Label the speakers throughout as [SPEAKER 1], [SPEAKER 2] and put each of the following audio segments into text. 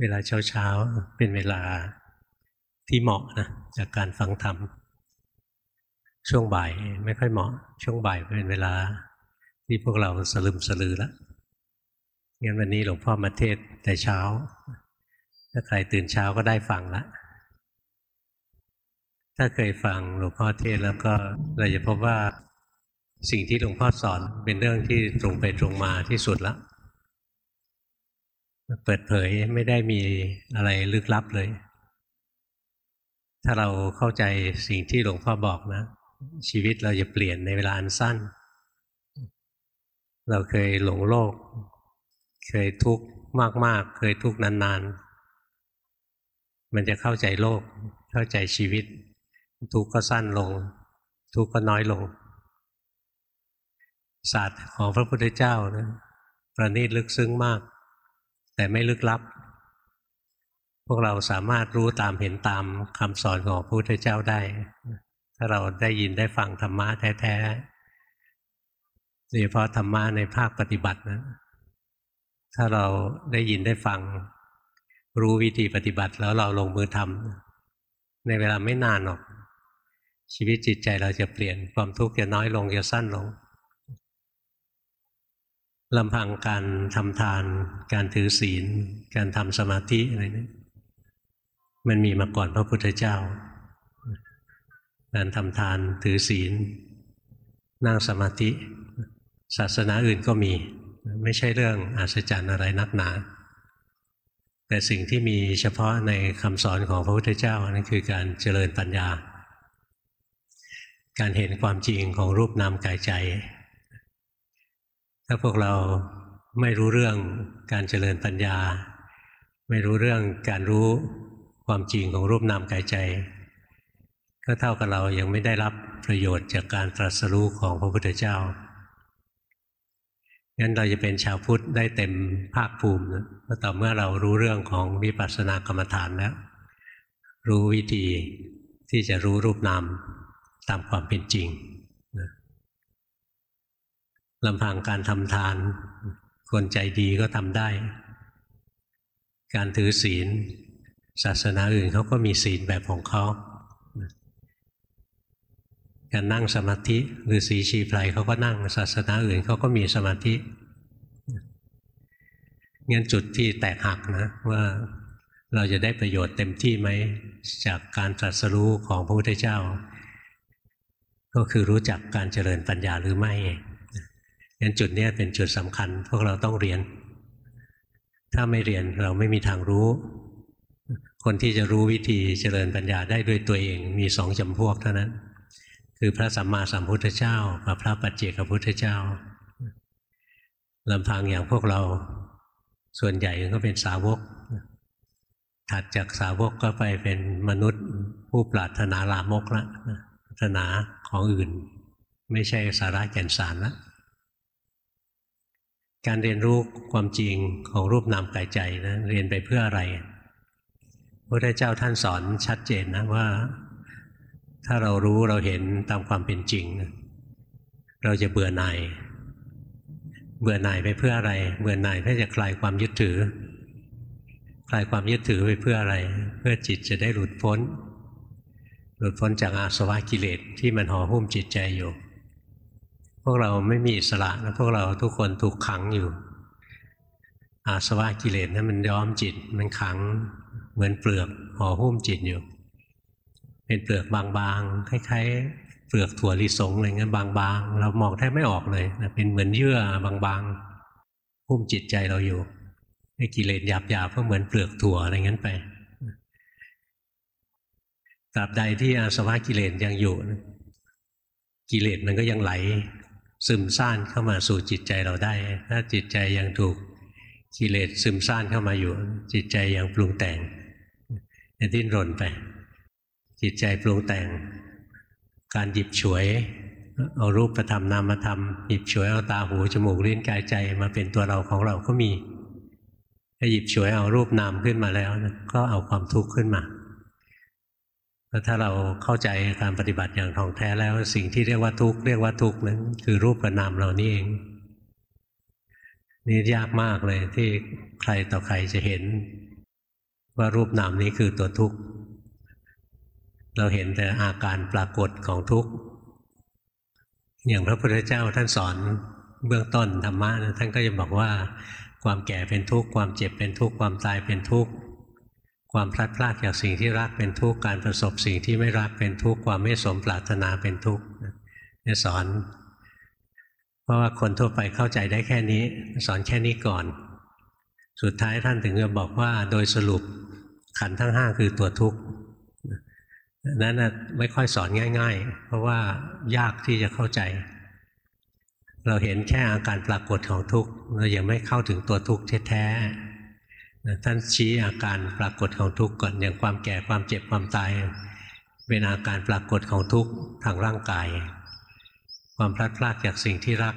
[SPEAKER 1] เวลาเช้าๆ เป็นเวลาที่เหมาะนะจากการฟังธรรม ช่วงบ่ายไม่ค่อยเหมาะ ช่วงบ่ายเป็นเวลาที่พวกเราสลึมสลือแล้วงั้นวันนี้หลวงพ่อมาเทศแต่เช้า ถ้าใครตื่นเช้าก็ได้ฟังละถ้าเคยฟังหลวงพ่อเทศแล้วก็เราจะพบว่าสิ่งที่หลวงพ่อสอนเป็นเรื่องที่ตรงไปตรงมาที่สุดแล้ว เปิดเผยไม่ได้มีอะไรลึกลับเลย ถ้าเราเข้าใจสิ่งที่หลวงพ่อบอกนะ ชีวิตเราจะเปลี่ยนในเวลาอันสั้น เราเคยหลงโลก เคยทุกข์มาก ๆ เคยทุกข์นาน ๆ มันจะเข้าใจโลก เข้าใจชีวิต ทุกข์ก็สั้นลง ทุกข์ก็น้อยลง ศาสตร์ของพระพุทธเจ้านะประณีตลึกซึ้งมาก แต่ไม่ลึกลับ พวกเราสามารถรู้ตามเห็นตามคำสอนของพระพุทธเจ้าได้ ถ้าเราได้ยินได้ฟังธรรมะแท้ๆโดยเฉพาะธรรมะในภาคปฏิบัตินะ ถ้าเราได้ยินได้ฟัง รู้วิธีปฏิบัติแล้วเราลงมือทำในเวลาไม่นานหรอกชีวิตจิตใจเราจะเปลี่ยนความทุกข์จะน้อยลงจะสั้นลง ลำพังการทำทาน การถือศีล การทำสมาธิอะไรนี่มันมีมาก่อนพระพุทธเจ้า การทำทานถือศีล นั่งสมาธิ ศาสนาอื่นก็มี ไม่ใช่เรื่องอัศจรรย์อะไรนักหนา แต่สิ่งที่มีเฉพาะในคำสอนของพระพุทธเจ้านั่นคือการเจริญปัญญา การเห็นความจริงของรูปนามกายใจ ถ้าพวกเราไม่รู้เรื่องการเจริญปัญญา ไม่รู้เรื่องการรู้ความจริงของรูปนามกายใจ ก็เท่ากับเรายังไม่ได้รับประโยชน์จากการตรัสรู้ของพระพุทธเจ้างั้นเราจะเป็นชาวพุทธได้เต็มภาคภูมินะก็ต่อเมื่อเรารู้เรื่องของวิปัสสนากรรมฐานแล้ว รู้วิธีที่จะรู้รูปนามตามความเป็นจริง ลำพังการทำทาน คนใจดีก็ทำได้ การถือศีล ศาสนาอื่นเขาก็มีศีลแบบของเขาการนั่งสมาธิหรือสีชีไพรเขาก็นั่งศาสนาอื่นเขาก็มีสมาธิงั้นจุดที่แตกหักนะว่าเราจะได้ประโยชน์เต็มที่ไหมจากการตรัสรู้ของพระพุทธเจ้า ก็คือรู้จักการเจริญปัญญาหรือไม่ งั้นจุดนี้เป็นจุดสำคัญ พวกเราต้องเรียน ถ้าไม่เรียนเราไม่มีทางรู้ คนที่จะรู้วิธีเจริญปัญญาได้ด้วยตัวเองมีสองจำพวกเท่านั้น คือพระสัมมาสัมพุทธเจ้ากับพระปัจเจกพุทธเจ้าลำพังอย่างพวกเราส่วนใหญ่ก็เป็นสาวก ถัดจากสาวกก็ไปเป็นมนุษย์ผู้ปรารถนาลามกละปรารถนาของอื่น ไม่ใช่สาระแก่นสารละ การเรียนรู้ความจริงของรูปนามกายใจนะเรียนไปเพื่ออะไรพระพุทธเจ้าท่านสอนชัดเจนนะว่า ถ้าเรารู้เราเห็นตามความเป็นจริง เราจะเบื่อหน่ายเบื่อหน่ายไปเพื่ออะไร เบื่อหน่ายเพื่อจะคลายความยึดถือ คลายความยึดถือไปเพื่ออะไร เพื่อจิตจะได้หลุดพ้น หลุดพ้นจากอาสวะกิเลสที่มันห่อหุ้มจิตใจอยู่ พวกเราไม่มีอิสระนะพวกเราทุกคนถูกขังอยู่ อาสวะกิเลสนะั้นมันย้อมจิตมันขังเหมือนเปลือกห่อหุ้มจิตอยู่ เป็นเปลือกบางๆคล้ายๆ เปลือกถั่วลิสงอะไรเงี้ยบางๆ เรามองแทบไม่ออกเลยนะเป็นเหมือนเยื่อบางๆหุ้มจิตใจเราอยู่ไอ้กิเลสหยาบๆก็เหมือนเปลือกถั่วอะไรเงี้ยไปตราบใดที่อาสวะกิเลสยังอยู่ กิเลสมันก็ยังไหล ซึมซ่านเข้ามาสู่จิตใจเราได้ ถ้าจิตใจยังถูกกิเลสซึมซ่านเข้ามาอยู่ จิตใจยังปรุงแต่งจะดิ้นรนไป จิตใจปรุงแต่ง การหยิบฉวย เอารูปธรรมนามธรรมหยิบฉวยเอาตาหูจมูกลิ้นกายใจมาเป็นตัวเราของเราก็มีถ้าหยิบฉวยเอารูปนามขึ้นมาแล้ว ก็เอาความทุกข์ขึ้นมา ถ้าเราเข้าใจการปฏิบัติอย่างท่องแท้แล้วสิ่งที่เรียกว่าทุกข์เรียกว่าทุกข์นั้นคือรูปกับนามเรานี่เองนี่ยากมากเลยที่ใครต่อใครจะเห็น ว่ารูปนามนี้คือตัวทุกข์ เราเห็นแต่อาการปรากฏของทุกข์ อย่างพระพุทธเจ้าท่านสอนเบื้องต้นธรรมะนะท่านก็จะบอกว่า ความแก่เป็นทุกข์ ความเจ็บเป็นทุกข์ ความตายเป็นทุกข์ ความพลัดพรากจากสิ่งที่รักเป็นทุกข์การประสบสิ่งที่ไม่รักเป็นทุกข์ความไม่สมปรารถนาเป็นทุกข์เนี่ยสอน เพราะว่าคนทั่วไปเข้าใจได้แค่นี้ สอนแค่นี้ก่อน สุดท้ายท่านถึงจะบอกว่าโดยสรุปขันทั้งห้าคือตัวทุกข์นั้นไม่ค่อยสอนง่าย ๆ เพราะว่ายากที่จะเข้าใจ เราเห็นแค่อาการปรากฏของทุกข์เรายังไม่เข้าถึงตัวทุกข์แท้ๆ ท่านชี้อาการปรากฏของทุกข์ก่อนอย่างความแก่ความเจ็บความตาย เป็นอาการปรากฏของทุกข์ทางร่างกาย ความพลัดพรากจากสิ่งที่รัก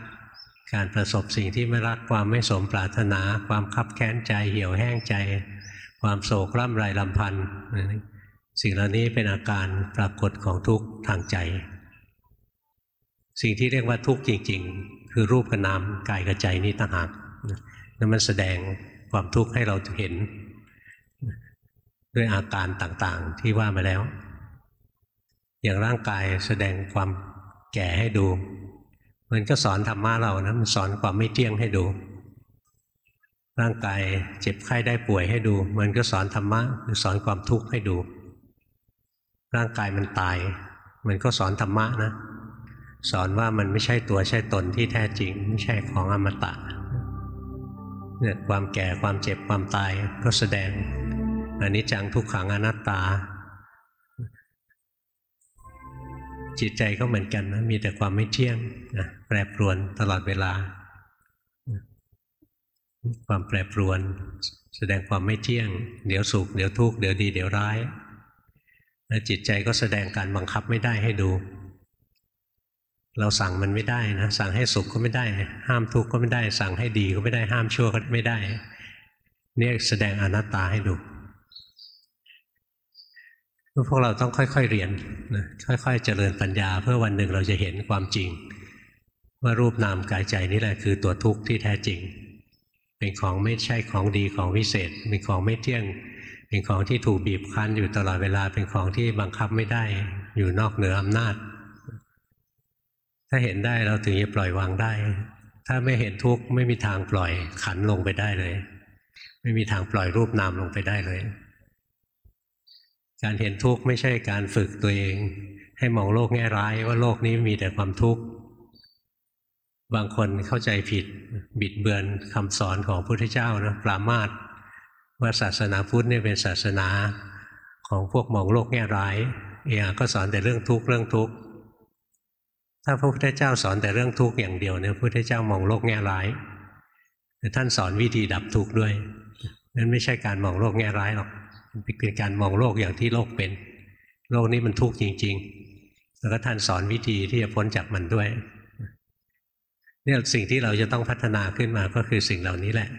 [SPEAKER 1] การประสบสิ่งที่ไม่รักความไม่สมปรารถนา ความคับแค้นใจเหี่ยวแห้งใจ ความโศกร่ำไรลำพันธ์สิ่งเหล่านี้เป็นอาการปรากฏของทุกข์ทางใจ สิ่งที่เรียกว่าทุกข์จริง ๆ คือรูปกับนามกายกับใจนี้ต่างหากนั่นมันแสดง ความทุกข์ให้เราเห็น ด้วยอาการต่างๆที่ว่ามาแล้ว อย่างร่างกายแสดงความแก่ให้ดู มันก็สอนธรรมะเรานะมันสอนความไม่เที่ยงให้ดู ร่างกายเจ็บไข้ได้ป่วยให้ดู มันก็สอนธรรมะคือสอนความทุกข์ให้ดู ร่างกายมันตาย มันก็สอนธรรมะนะสอนว่ามันไม่ใช่ตัวใช่ตนที่แท้จริง ไม่ใช่ของอมตะ เนี่ยความแก่ความเจ็บความตายก็แสดงอันนี้จังทุกขังอนัตตา จิตใจก็เหมือนกันนะมีแต่ความไม่เที่ยงนะแปรปรวนตลอดเวลา ความแปรปรวน แสดงความไม่เที่ยง เดี๋ยวสุขเดี๋ยวทุกข์เดี๋ยวดีเดี๋ยวร้ายแล้วจิตใจก็แสดงการบังคับไม่ได้ให้ดู เราสั่งมันไม่ได้นะสั่งให้สุขก็ไม่ได้ ห้ามทุกข์ก็ไม่ได้ สั่งให้ดีก็ไม่ได้ห้ามชั่วก็ไม่ได้ เนี่ยแสดงอนัตตาให้ดูพวกเราต้องค่อย ๆเรียนนะค่อย ๆ เจริญปัญญา เพื่อวันหนึ่งเราจะเห็นความจริง ว่ารูปนามกายใจนี่แหละคือตัวทุกข์ที่แท้จริง เป็นของไม่ใช่ของดีของวิเศษ เป็นของไม่เที่ยง เป็นของที่ถูกบีบคั้นอยู่ตลอดเวลาเป็นของที่บังคับไม่ได้อยู่นอกเหนืออำนาจ ถ้าเห็นได้เราถึงจะปล่อยวางได้ ถ้าไม่เห็นทุกข์ไม่มีทางปล่อยขันลงไปได้เลย ไม่มีทางปล่อยรูปนามลงไปได้เลย การเห็นทุกข์ไม่ใช่การฝึกตัวเอง ให้มองโลกแง่ร้ายว่าโลกนี้มีแต่ความทุกข์บางคนเข้าใจผิดบิดเบือนคำสอนของพระพุทธเจ้านะปรามาทว่าศาสนาพุทธเนี่ยเป็นศาสนาของพวกมองโลกแง่ร้ายเอียก็สอนแต่เรื่องทุกข์เรื่องทุกข์ ถ้าพระพุทธเจ้าสอนแต่เรื่องทุกข์อย่างเดียวเนี่ยพระพุทธเจ้ามองโลกแง่ร้ายแต่ท่านสอนวิธีดับทุกข์ด้วยนั่นไม่ใช่การมองโลกแง่ร้ายหรอกเป็นการมองโลกอย่างที่โลกเป็น โลกนี้มันทุกข์จริง ๆ แล้วก็ท่านสอนวิธีที่จะพ้นจากมันด้วยเนี่ยสิ่งที่เราจะต้องพัฒนาขึ้นมาก็คือสิ่งเหล่านี้แหละ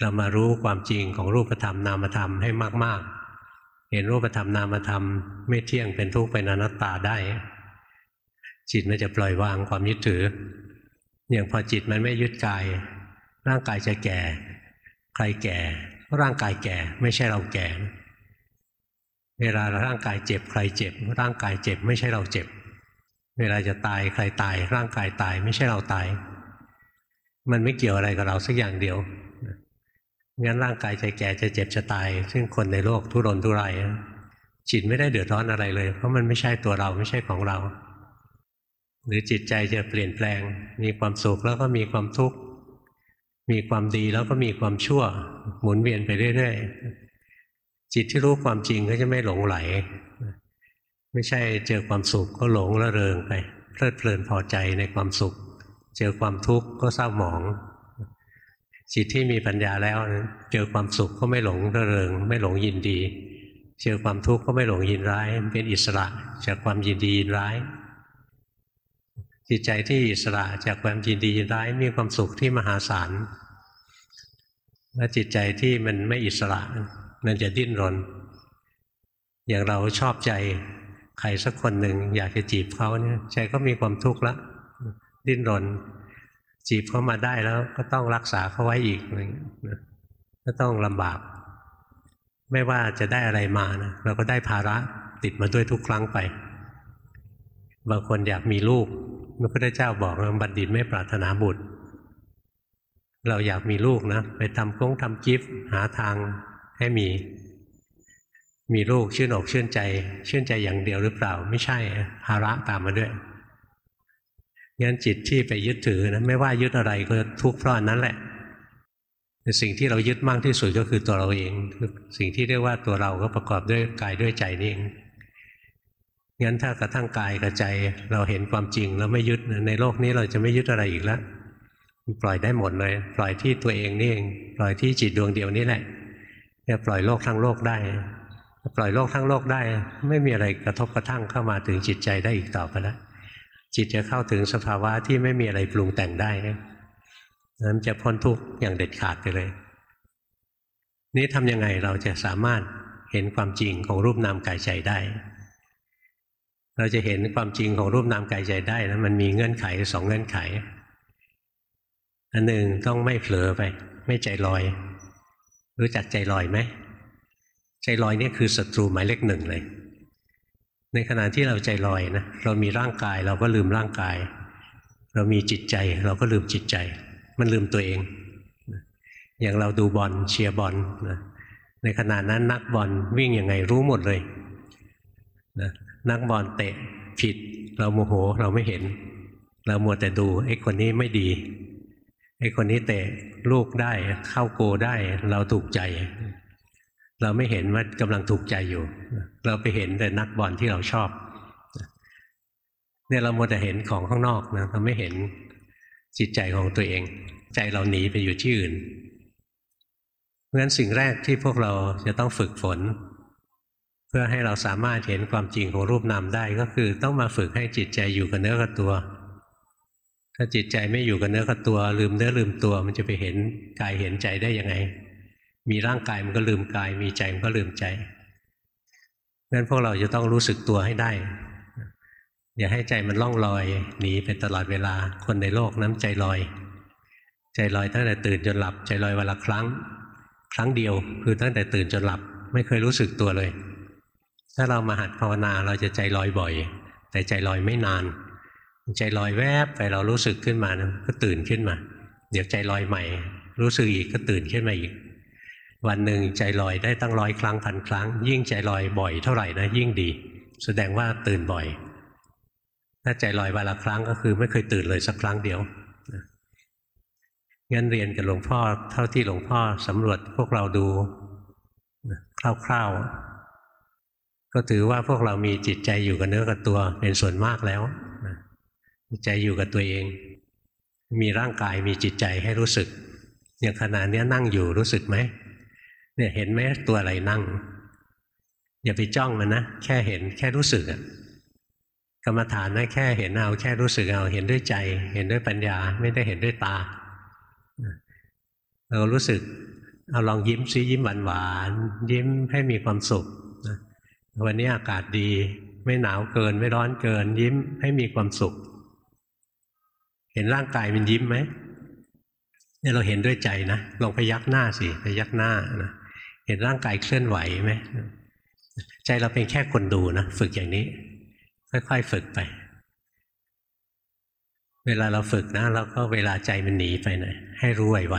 [SPEAKER 1] เรามารู้ความจริงของรูปธรรมนามธรรมให้มาก ๆ เห็นรูปธรรมนามธรรมไม่เที่ยงเป็นทุกข์เป็นอนัตตาได้ จิตมันจะปล่อยวางความยึดถือ อย่างพอจิตมันไม่ยึดกาย ร่างกายจะแก่ ใครแก่ร่างกายแก่ ไม่ใช่เราแก่ เวลาร่างกายเจ็บ ใครเจ็บ ร่างกายเจ็บ ไม่ใช่เราเจ็บ เวลาจะตายใครตาย ร่างกายตาย ไม่ใช่เราตาย มันไม่เกี่ยวอะไรกับเราสักอย่างเดียวงั้นร่างกายจะแก่จะเจ็บจะตาย ซึ่งคนในโลกทุรนทุรายจิตไม่ได้เดือดร้อนอะไรเลย เพราะมันไม่ใช่ตัวเราไม่ใช่ของเรา หรือจิตใจจะเปลี่ยนแปลง มีความสุขแล้วก็มีความทุกข์ มีความดีแล้วก็มีความชั่ว หมุนเวียนไปเรื่อยๆ จิตที่รู้ความจริงก็จะไม่หลงไหล ไม่ใช่เจอความสุขก็หลงระเริงไป เพลิดเพลินพอใจในความสุข เจอความทุกข์ก็เศร้าหมอง จิตที่มีปัญญาแล้ว เจอความสุขก็ไม่หลงระเริง ไม่หลงยินดี เจอความทุกข์ก็ไม่หลงยินร้าย เป็นอิสระจากความยินดียินร้าย จิตใจที่อิสระจากความยินดียินร้ายมีความสุขที่มหาศาลและจิตใจที่มันไม่อิสระมันจะดิ้นรน อย่างเราชอบใจใครสักคนหนึ่งอยากจะจีบเขาเนี่ยใจก็มีความทุกข์ละ ดิ้นรน จีบเขามาได้แล้วก็ต้องรักษาเขาไว้อีกอะไรเงี้ยก็ต้องลำบาก ไม่ว่าจะได้อะไรมานะเราก็ได้ภาระติดมาด้วยทุกครั้งไป บางคนอยากมีลูก พระพุทธเจ้าบอกว่าบัณฑิตไม่ปรารถนาบุตร เราอยากมีลูกนะ ไปทำกงทำกิฟต์หาทางให้มี มีลูกชื่นอกชื่นใจ ชื่นใจอย่างเดียวหรือเปล่า ไม่ใช่ภาระตามมาด้วยงั้นจิตที่ไปยึดถือนะไม่ว่ายึดอะไรก็ทุกข์เพราะอันนั้นแหละสิ่งที่เรายึดมากที่สุดก็คือตัวเราเอง สิ่งที่เรียกว่าตัวเราก็ประกอบด้วยกายด้วยใจนี่เอง งั้นถ้ากระทั่งกายกับใจเราเห็นความจริงแล้วไม่ยึดในโลกนี้เราจะไม่ยึดอะไรอีกแล้วปล่อยได้หมดเลย ปล่อยที่ตัวเองนี่เองปล่อยที่จิตดวงเดียวนี่แหละจะปล่อยโลกทั้งโลกได้ ปล่อยโลกทั้งโลกได้ ไม่มีอะไรกระทบกระทั่งเข้ามาถึงจิตใจได้อีกต่อไปแล้วจิตจะเข้าถึงสภาวะที่ไม่มีอะไรปรุงแต่งได้นั้นจะพ้นทุกข์อย่างเด็ดขาดไปเลย นี่ทำยังไงเราจะสามารถเห็นความจริงของรูปนามกายใจได้ เราจะเห็นความจริงของรูปนามกายใจได้นะมันมีเงื่อนไขสองเงื่อนไข อันหนึ่งต้องไม่เผลอไป ไม่ใจลอย รู้จักใจลอยไหมใจลอยนี่คือศัตรูหมายเลขหนึ่งเลย ในขณะที่เราใจลอยนะเรามีร่างกายเราก็ลืมร่างกาย เรามีจิตใจเราก็ลืมจิตใจ มันลืมตัวเอง อย่างเราดูบอลเชียร์บอลนะในขณะนั้นนักบอลวิ่งยังไงรู้หมดเลยนะ นักบอลเตะผิด เราโมโหเราไม่เห็น เรามัวแต่ดูไอ้คนนี้ไม่ดีไอ้คนนี้เตะลูกได้เข้าโกได้ เราถูกใจ เราไม่เห็นว่ากำลังถูกใจอยู่ เราไปเห็นแต่นักบอลที่เราชอบเนี่ยเรามัวแต่เห็นของข้างนอกนะเราไม่เห็นจิตใจของตัวเอง ใจเราหนีไปอยู่ที่อื่นเพราะฉะนั้นสิ่งแรกที่พวกเราจะต้องฝึกฝน เพื่อให้เราสามารถเห็นความจริงของรูปนามได้ก็คือต้องมาฝึกให้จิตใจอยู่กับเนื้อกับตัว ถ้าจิตใจไม่อยู่กับเนื้อกับตัว ลืมเนื้อลืมตัวมันจะไปเห็นกายเห็นใจได้ยังไง มีร่างกายมันก็ลืมกาย มีใจมันก็ลืมใจงั้นพวกเราจะต้องรู้สึกตัวให้ได้ อย่าให้ใจมันล่องลอยหนีไปตลอดเวลาคนในโลกน้ำใจลอย ใจลอยตั้งแต่ตื่นจนหลับ ใจลอยวันละครั้ง ครั้งเดียวคือตั้งแต่ตื่นจนหลับ ไม่เคยรู้สึกตัวเลย ถ้าเรามาหัดภาวนาเราจะใจลอยบ่อย แต่ใจลอยไม่นาน ใจลอยแวบไปเรารู้สึกขึ้นมานะก็ตื่นขึ้นมา เดี๋ยวใจลอยใหม่ รู้สึกอีกก็ตื่นขึ้นมาอีก วันหนึ่งใจลอยได้ตั้งร้อยครั้งพันครั้ง ยิ่งใจลอยบ่อยเท่าไหร่นะยิ่งดี แสดงว่าตื่นบ่อย ถ้าใจลอยวันละครั้งก็คือไม่เคยตื่นเลยสักครั้งเดียวงั้นเรียนกับหลวงพ่อเท่าที่หลวงพ่อสำรวจพวกเราดูคร่าวๆ ก็ถือว่าพวกเรามีจิตใจอยู่กับเนื้อกับตัวเป็นส่วนมากแล้วใจอยู่กับตัวเอง มีร่างกายมีจิตใจให้รู้สึก อย่างขณะนี้นั่งอยู่รู้สึกไหมเนี่ยเห็นไหมตัวอะไรนั่ง อย่าไปจ้องมันนะแค่เห็นแค่รู้สึกอะกรรมฐานนะแค่เห็นเอาแค่รู้สึกเอาเห็นด้วยใจ เห็นด้วยปัญญา ไม่ได้เห็นด้วยตา เรารู้สึกเอาลองยิ้มซิยิ้มหวานหวานยิ้มให้มีความสุข วันนี้อากาศดี ไม่หนาวเกิน ไม่ร้อนเกิน ยิ้มให้มีความสุข เห็นร่างกายมันยิ้มไหมเนี่ยเราเห็นด้วยใจนะลองพยักหน้าสิพยักหน้านะเห็นร่างกายเคลื่อนไหวไหมใจเราเป็นแค่คนดูนะฝึกอย่างนี้ ค่อยๆฝึกไป เวลาเราฝึกนะเราก็เวลาใจมันหนีไปหนะให้รู้ไว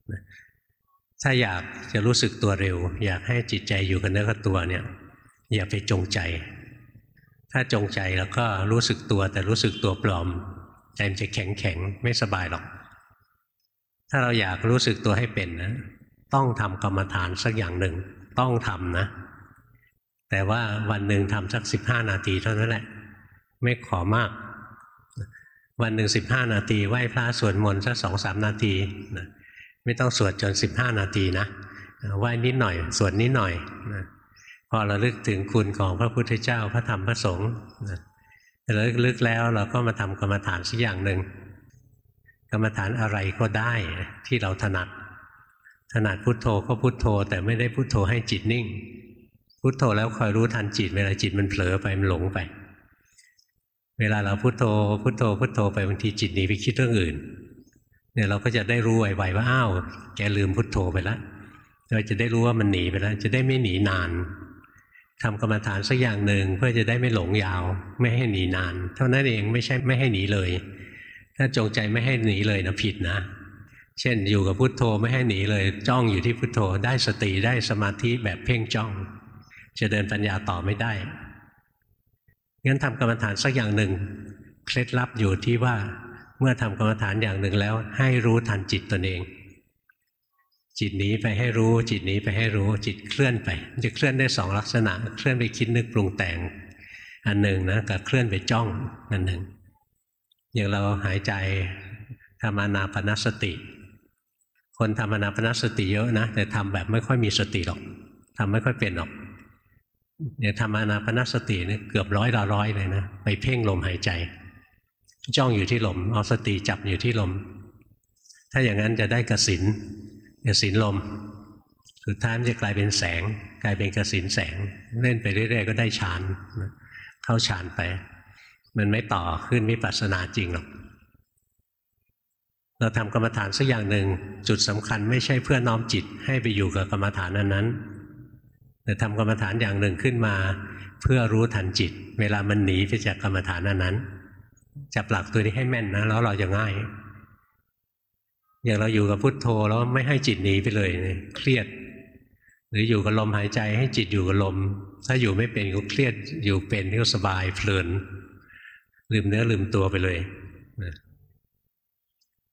[SPEAKER 1] ๆถ้าอยากจะรู้สึกตัวเร็ว อยากให้จิตใจอยู่กับเนื้อกับตัวเนี่ย อย่าไปจงใจ ถ้าจงใจแล้วก็รู้สึกตัวแต่รู้สึกตัวปลอมใจมันจะแข็งแข็งไม่สบายหรอก ถ้าเราอยากรู้สึกตัวให้เป็นนะต้องทำกรรมฐานสักอย่างหนึ่ง ต้องทำนะ แต่ว่าวันหนึ่งทำสักสิบห้านาทีเท่านั้นแหละ ไม่ขอมาก วันหนึ่งสิบห้านาทีไหว้พระสวดมนต์สักสองสามนาทีนะไม่ต้องสวดจนสิบห้านาทีนะไหว้นิดหน่อย สวดนิดหน่อยนะ พอเราลึกถึงคุณของพระพุทธเจ้าพระธรรมพระสงฆ์เราลึกแล้วเราก็มาทำกรรมฐานสักอย่างหนึ่งกรรมฐานอะไรก็ได้ที่เราถนัด ถนัดพุทโธก็พุทโธ แต่ไม่ได้พุทโธให้จิตนิ่ง พุโทโธแล้วคอยรู้ทันจิต เวลาจิตมันเผลอไปมันหลงไป เวลาเราพุโทโธพุโทโธพุโทโธไปบางทีจิตหนีไปคิดเรื่องอื่น เนี่ยเราก็จะได้รู้ไวๆว่าอ้าวแกลืมพุโทโธไปแล้วเราจะได้รู้ว่ามันหนีไปแล้ว จะได้ไม่หนีนาน ทำกรรมฐานสักอย่างหนึ่งเพื่อจะได้ไม่หลงยาว ไม่ให้หนีนาน เท่านั้นเองไม่ใช่ไม่ให้หนีเลย ถ้าจงใจไม่ให้หนีเลยนะผิดนะ เช่นอยู่กับพุทโธไม่ให้หนีเลยจ้องอยู่ที่พุทโธได้สติได้สมาธิแบบเพ่งจ้อง จะเดินปัญญาต่อไม่ได้งั้นทำกรรมฐานสักอย่างหนึ่งเคล็ดลับอยู่ที่ว่าเมื่อทำกรรมฐานอย่างหนึ่งแล้ว ให้รู้ทันจิตตนเอง จิตหนีไปให้รู้ จิตหนีไปให้รู้ จิตเคลื่อนไปจะเคลื่อนได้สองลักษณะ เคลื่อนไปคิดนึกปรุงแต่ง อันหนึ่งนะกับเคลื่อนไปจ้องอันหนึ่ง อย่างเราหายใจทำอนาปนสติ คนทำอนาปนสติเยอะนะ แต่ทำแบบไม่ค่อยมีสติหรอกทำไม่ค่อยเป็นหรอกเนี่ยทำอนาปนสติเนี่ยเกือบร้อยละร้อยเลยนะไปเพ่งลมหายใจ จ้องอยู่ที่ลมเอาสติจับอยู่ที่ลม ถ้าอย่างนั้นจะได้กสิน กสินลม สุดท้ายมันจะกลายเป็นแสง กลายเป็นกสินแสง เล่นไปเรื่อยๆก็ได้ฌานเข้าฌานไป มันไม่ต่อขึ้นมิปัสนาจริงหรอกเราทำกรรมฐานสักอย่างหนึ่งจุดสำคัญไม่ใช่เพื่อน้อมจิตให้ไปอยู่กับกรรมฐานนั้นๆแต่ทำกรรมฐานอย่างหนึ่งขึ้นมา เพื่อรู้ทันจิต เวลามันหนีไปจากกรรมฐานนั้นๆจับหลักตัวนี้ให้แม่นนะแล้วเราจะง่าย อย่างเราอยู่กับพุทโธแล้วไม่ให้จิตหนีไปเลยเครียด หรืออยู่กับลมหายใจให้จิตอยู่กับลม ถ้าอยู่ไม่เป็นก็เครียดอยู่เป็นก็สบายเพลินลืมเนื้อลืมตัวไปเลย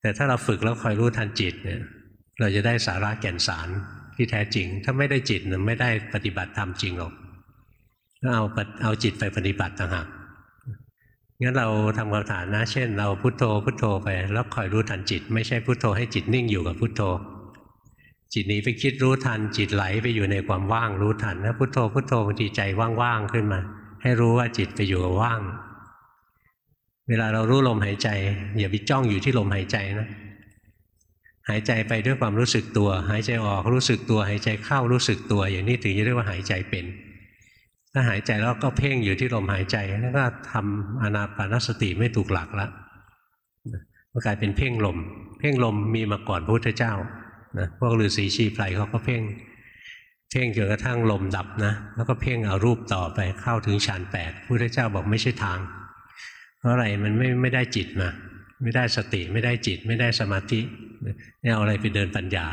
[SPEAKER 1] แต่ถ้าเราฝึกแล้วคอยรู้ทันจิตเนี่ย เราจะได้สาระแก่นสารที่แท้จริง ถ้าไม่ได้จิตไม่ได้ปฏิบัติธรรมจริงหรอกเอาเอาจิตไปปฏิบัติต่างหาก งั้นเราทำกรรมฐานนะ เช่น เราพุโทโธพุโทโธไป แล้วคอยรู้ทันจิต ไม่ใช่พุโทโธให้จิตนิ่งอยู่กับพุโทโธ จิตนี้ไปคิดรู้ทันจิตไหลไปอยู่ในความว่างรู้ทันแล้วพุโทโธพุโทโธบางทีใจว่างๆขึ้นมา ให้รู้ว่าจิตไปอยู่กับว่าง เวลาเรารู้ลมหายใจ อย่าไปจ้องอยู่ที่ลมหายใจนะหายใจไปด้วยความรู้สึกตัว หายใจออกรู้สึกตัว หายใจเข้ารู้สึกตัว อย่างนี้ถึงจะเรียกว่าหายใจเป็น ถ้าหายใจแล้วก็เพ่งอยู่ที่ลมหายใจนั่นก็ทำอนาปานสติไม่ถูกหลักแล้วก็กลายเป็นเพ่งลม เพ่งลมมีมาก่อนพระพุทธเจ้านะพวกฤาษีชีไพรเขาก็เพ่ง เพ่งจนกระทั่งลมดับนะ แล้วก็เพ่งเอารูปต่อไปเข้าถึงฌานแปดพระพุทธเจ้าบอกไม่ใช่ทาง เพราะอะไรมันไม่ไม่ได้จิตมาไม่ได้สติไม่ได้จิต ไม่ได้สมาธิเนี่เอาอะไรไปเดินปัญญา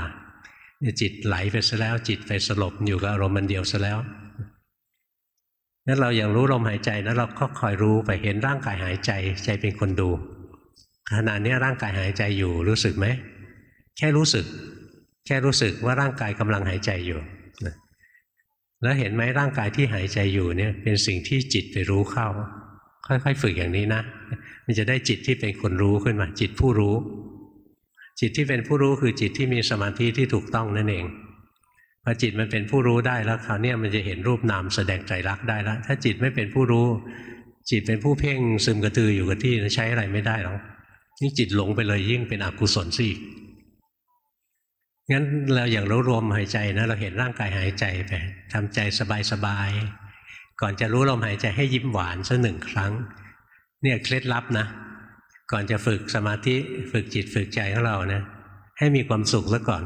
[SPEAKER 1] จิตไหลไปซะแล้วจิตไปสลบอยู่กับอารมณ์มันเดียวซะแล้ว นั้นเราอย่างรู้ลมหายใจนะเราก็คอยรู้ไปเห็นร่างกายหายใจใจเป็นคนดูขณะนี้ร่างกายหายใจอยู่รู้สึกไหมแค่รู้สึก แค่รู้สึกว่าร่างกายกำลังหายใจอยู่แล้วเห็นไหมร่างกายที่หายใจอยู่เนี่ยเป็นสิ่งที่จิตไปรู้เข้า ค่อยๆฝึกอย่างนี้นะ มันจะได้จิตที่เป็นคนรู้ขึ้นมา จิตผู้รู้ จิตที่เป็นผู้รู้คือจิตที่มีสมาธิที่ถูกต้องนั่นเอง พอจิตมันเป็นผู้รู้ได้แล้วคราวนี้มันจะเห็นรูปนามแสดงใจรักได้แล้ว ถ้าจิตไม่เป็นผู้รู้ จิตเป็นผู้เพ่งซึมกระตืออยู่กับที่ใช้อะไรไม่ได้หรอกนี่จิตหลงไปเลยยิ่งเป็นอกุศลสิงั้นเราอย่างรู้รวมหายใจนะ เราเห็นร่างกายหายใจไปทำใจสบายๆก่อนจะรู้ลมหายใจให้ยิ้มหวานสักหนึ่งครั้ง เนี่ยเคล็ดลับนะก่อนจะฝึกสมาธิฝึกจิตฝึกใจของเรานะให้มีความสุขซะก่อน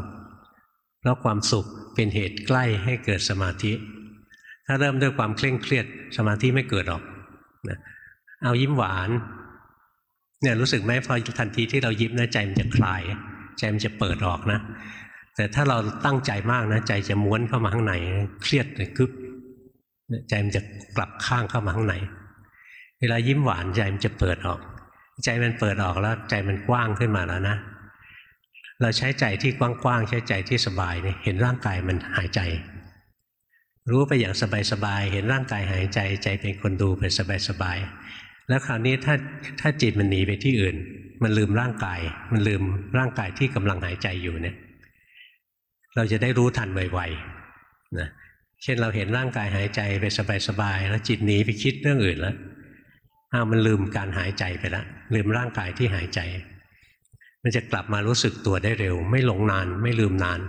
[SPEAKER 1] เพราะความสุข เป็นเหตุใกล้ให้เกิดสมาธิ ถ้าเริ่มด้วยความเคร่งเครียดสมาธิไม่เกิดหรอกนะเอายิ้มหวานเนี่ยรู้สึกไหมพอทันทีที่เรายิ้มนะใจมันจะคลาย ใจมันจะเปิดออกนะ แต่ถ้าเราตั้งใจมากนะใจจะม้วนเข้ามาข้างในเครียดเลยกึบใจมันจะกลับข้างเข้ามาข้างในเวลายิ้มหวานใจมันจะเปิดออก ใจมันเปิดออกแล้วใจมันกว้างขึ้นมาแล้วนะ เราใช้ใจที่กว้างๆใช้ใจที่สบายเนี่ยเห็นร่างกายมันหายใจ รู้ไปอย่างสบายๆเห็นร่างกายหายใจใจเป็นคนดูไปสบายๆแล้วคราวนี้ถ้าถ้าจิตมันหนีไปที่อื่น มันลืมร่างกาย มันลืมร่างกายที่กำลังหายใจอยู่เนี่ย เราจะได้รู้ทันไวๆนะเช่นเราเห็นร่างกายหายใจไปสบายๆแล้วจิตหนีไปคิดเรื่องอื่นแล้วอ้าวมันลืมการหายใจไปแล้วลืมร่างกายที่หายใจ มันจะกลับมารู้สึกตัวได้เร็ว ไม่หลงนาน ไม่ลืมนาน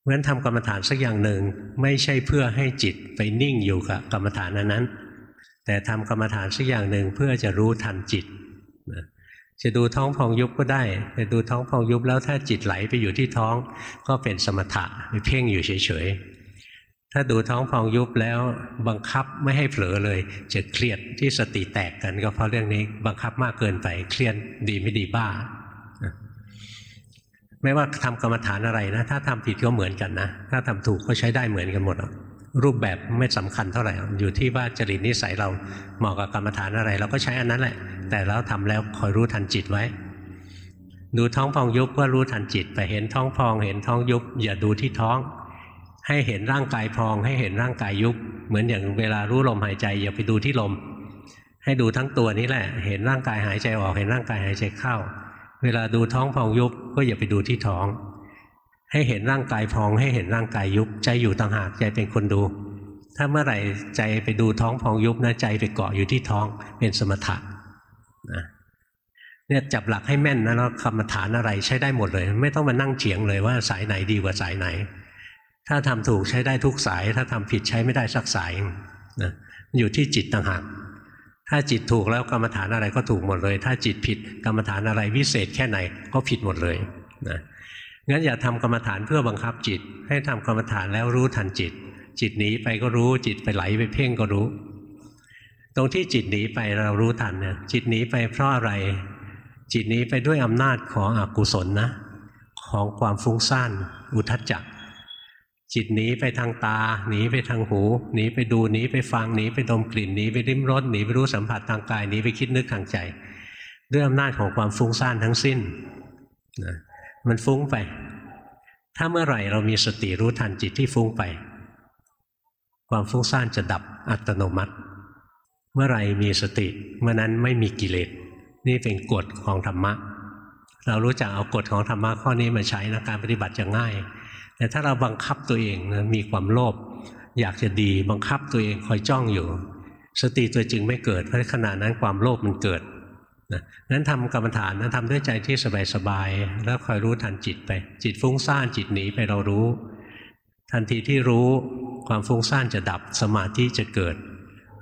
[SPEAKER 1] เพราะฉะนั้นทำกรรมฐานสักอย่างหนึ่งไม่ใช่เพื่อให้จิตไปนิ่งอยู่กับกรรมฐานนั้น แต่ทำกรรมฐานสักอย่างหนึ่งเพื่อจะรู้ทันจิตจะดูท้องพองยุบก็ได้แต่ดูท้องพองยุบแล้วถ้าจิตไหลไปอยู่ที่ท้องก็เป็นสมถะไปเพ่งอยู่เฉยๆ ถ้าดูท้องพองยุบแล้วบังคับไม่ให้เผลอเลย จะเครียดที่สติแตกกันก็เพราะเรื่องนี้บังคับมากเกินไปเครียดดีไม่ดีบ้า ไม่ว่าทำกรรมฐานอะไรนะ ถ้าทำผิดก็เหมือนกันนะ ถ้าทำถูกก็ใช้ได้เหมือนกันหมดรูปแบบไม่สำคัญเท่าไหร่อยู่ที่ว่าจริตนิสัยเราเหมาะกับกรรมฐานอะไร เราก็ใช้อันนั้นแหละ แต่เราทำแล้วคอยรู้ทันจิตไว้ ดูท้องพองยุบก็รู้ทันจิตไปเห็นท้องพองเห็นท้องยุบอย่าดูที่ท้อง ให้เห็นร่างกายพอง ให้เห็นร่างกายยุบเหมือนอย่างเวลารู้ลมหายใจ อย่าไปดูที่ลม ให้ดูทั้งตัวนี้แหละ เห็นร่างกายหายใจออกเห็นร่างกายหายใจเข้า เวลาดูท้องพองยุบก็อย่าไปดูที่ท้อง ให้เห็นร่างกายพอง ให้เห็นร่างกายยุบใจอยู่ต่างหากใจเป็นคนดู ถ้าเมื่อไหร่ใจไปดูท้องพองยุบนะใจไปเกาะอยู่ที่ท้องเป็นสมถะนะเนี่ยจับหลักให้แม่นนะแล้วกรรมฐานอะไรใช้ได้หมดเลย ไม่ต้องมานั่งเฉียงเลยว่าสายไหนดีกว่าสายไหน ถ้าทำถูกใช้ได้ทุกสาย ถ้าทำผิดใช้ไม่ได้สักสายนะอยู่ที่จิตต่างหากถ้าจิตถูกแล้วกรรมฐานอะไรก็ถูกหมดเลย ถ้าจิตผิดกรรมฐานอะไรวิเศษแค่ไหนก็ผิดหมดเลยนะงั้นอย่าทำกรรมฐานเพื่อบังคับจิต ให้ทำกรรมฐานแล้วรู้ทันจิต จิตหนีไปก็รู้จิตไปไหลไปเพ่งก็รู้ ตรงที่จิตหนีไปเรารู้ทันเนี่ยจิตหนีไปเพราะอะไร จิตหนีไปด้วยอำนาจของอกุศลนะ ของความฟุ้งซ่านอุทจจัก จิตหนีไปทางตาหนีไปทางหูหนีไปดูหนีไปฟังหนีไปดมกลิ่นหนีไปริมรสหนีไปรู้สัมผัสทางกายหนีไปคิดนึกทางใจด้วยอำนาจของความฟุ้งซ่านทั้งสิ้นนะมันฟุ้งไป ถ้าเมื่อไหร่เรามีสติรู้ทันจิตที่ฟุ้งไป ความฟุ้งซ่านจะดับอัตโนมัติ เมื่อไหร่มีสติเมื่อนั้นไม่มีกิเลสนี่เป็นกฎของธรรมะ เรารู้จักเอากฎของธรรมะข้อนี้มาใช้นะการปฏิบัติจะง่าย แต่ถ้าเราบังคับตัวเองนะมีความโลภอยากจะดีบังคับตัวเองคอยจ้องอยู่ สติตัวจริงไม่เกิดเพราะขณะนั้นความโลภมันเกิดนะนั้นทำกรรมฐานนะทำด้วยใจที่สบายๆแล้วคอยรู้ทันจิตไป จิตฟุ้งซ่านจิตหนีไปเรารู้ ทันทีที่รู้ความฟุ้งซ่านจะดับสมาธิจะเกิด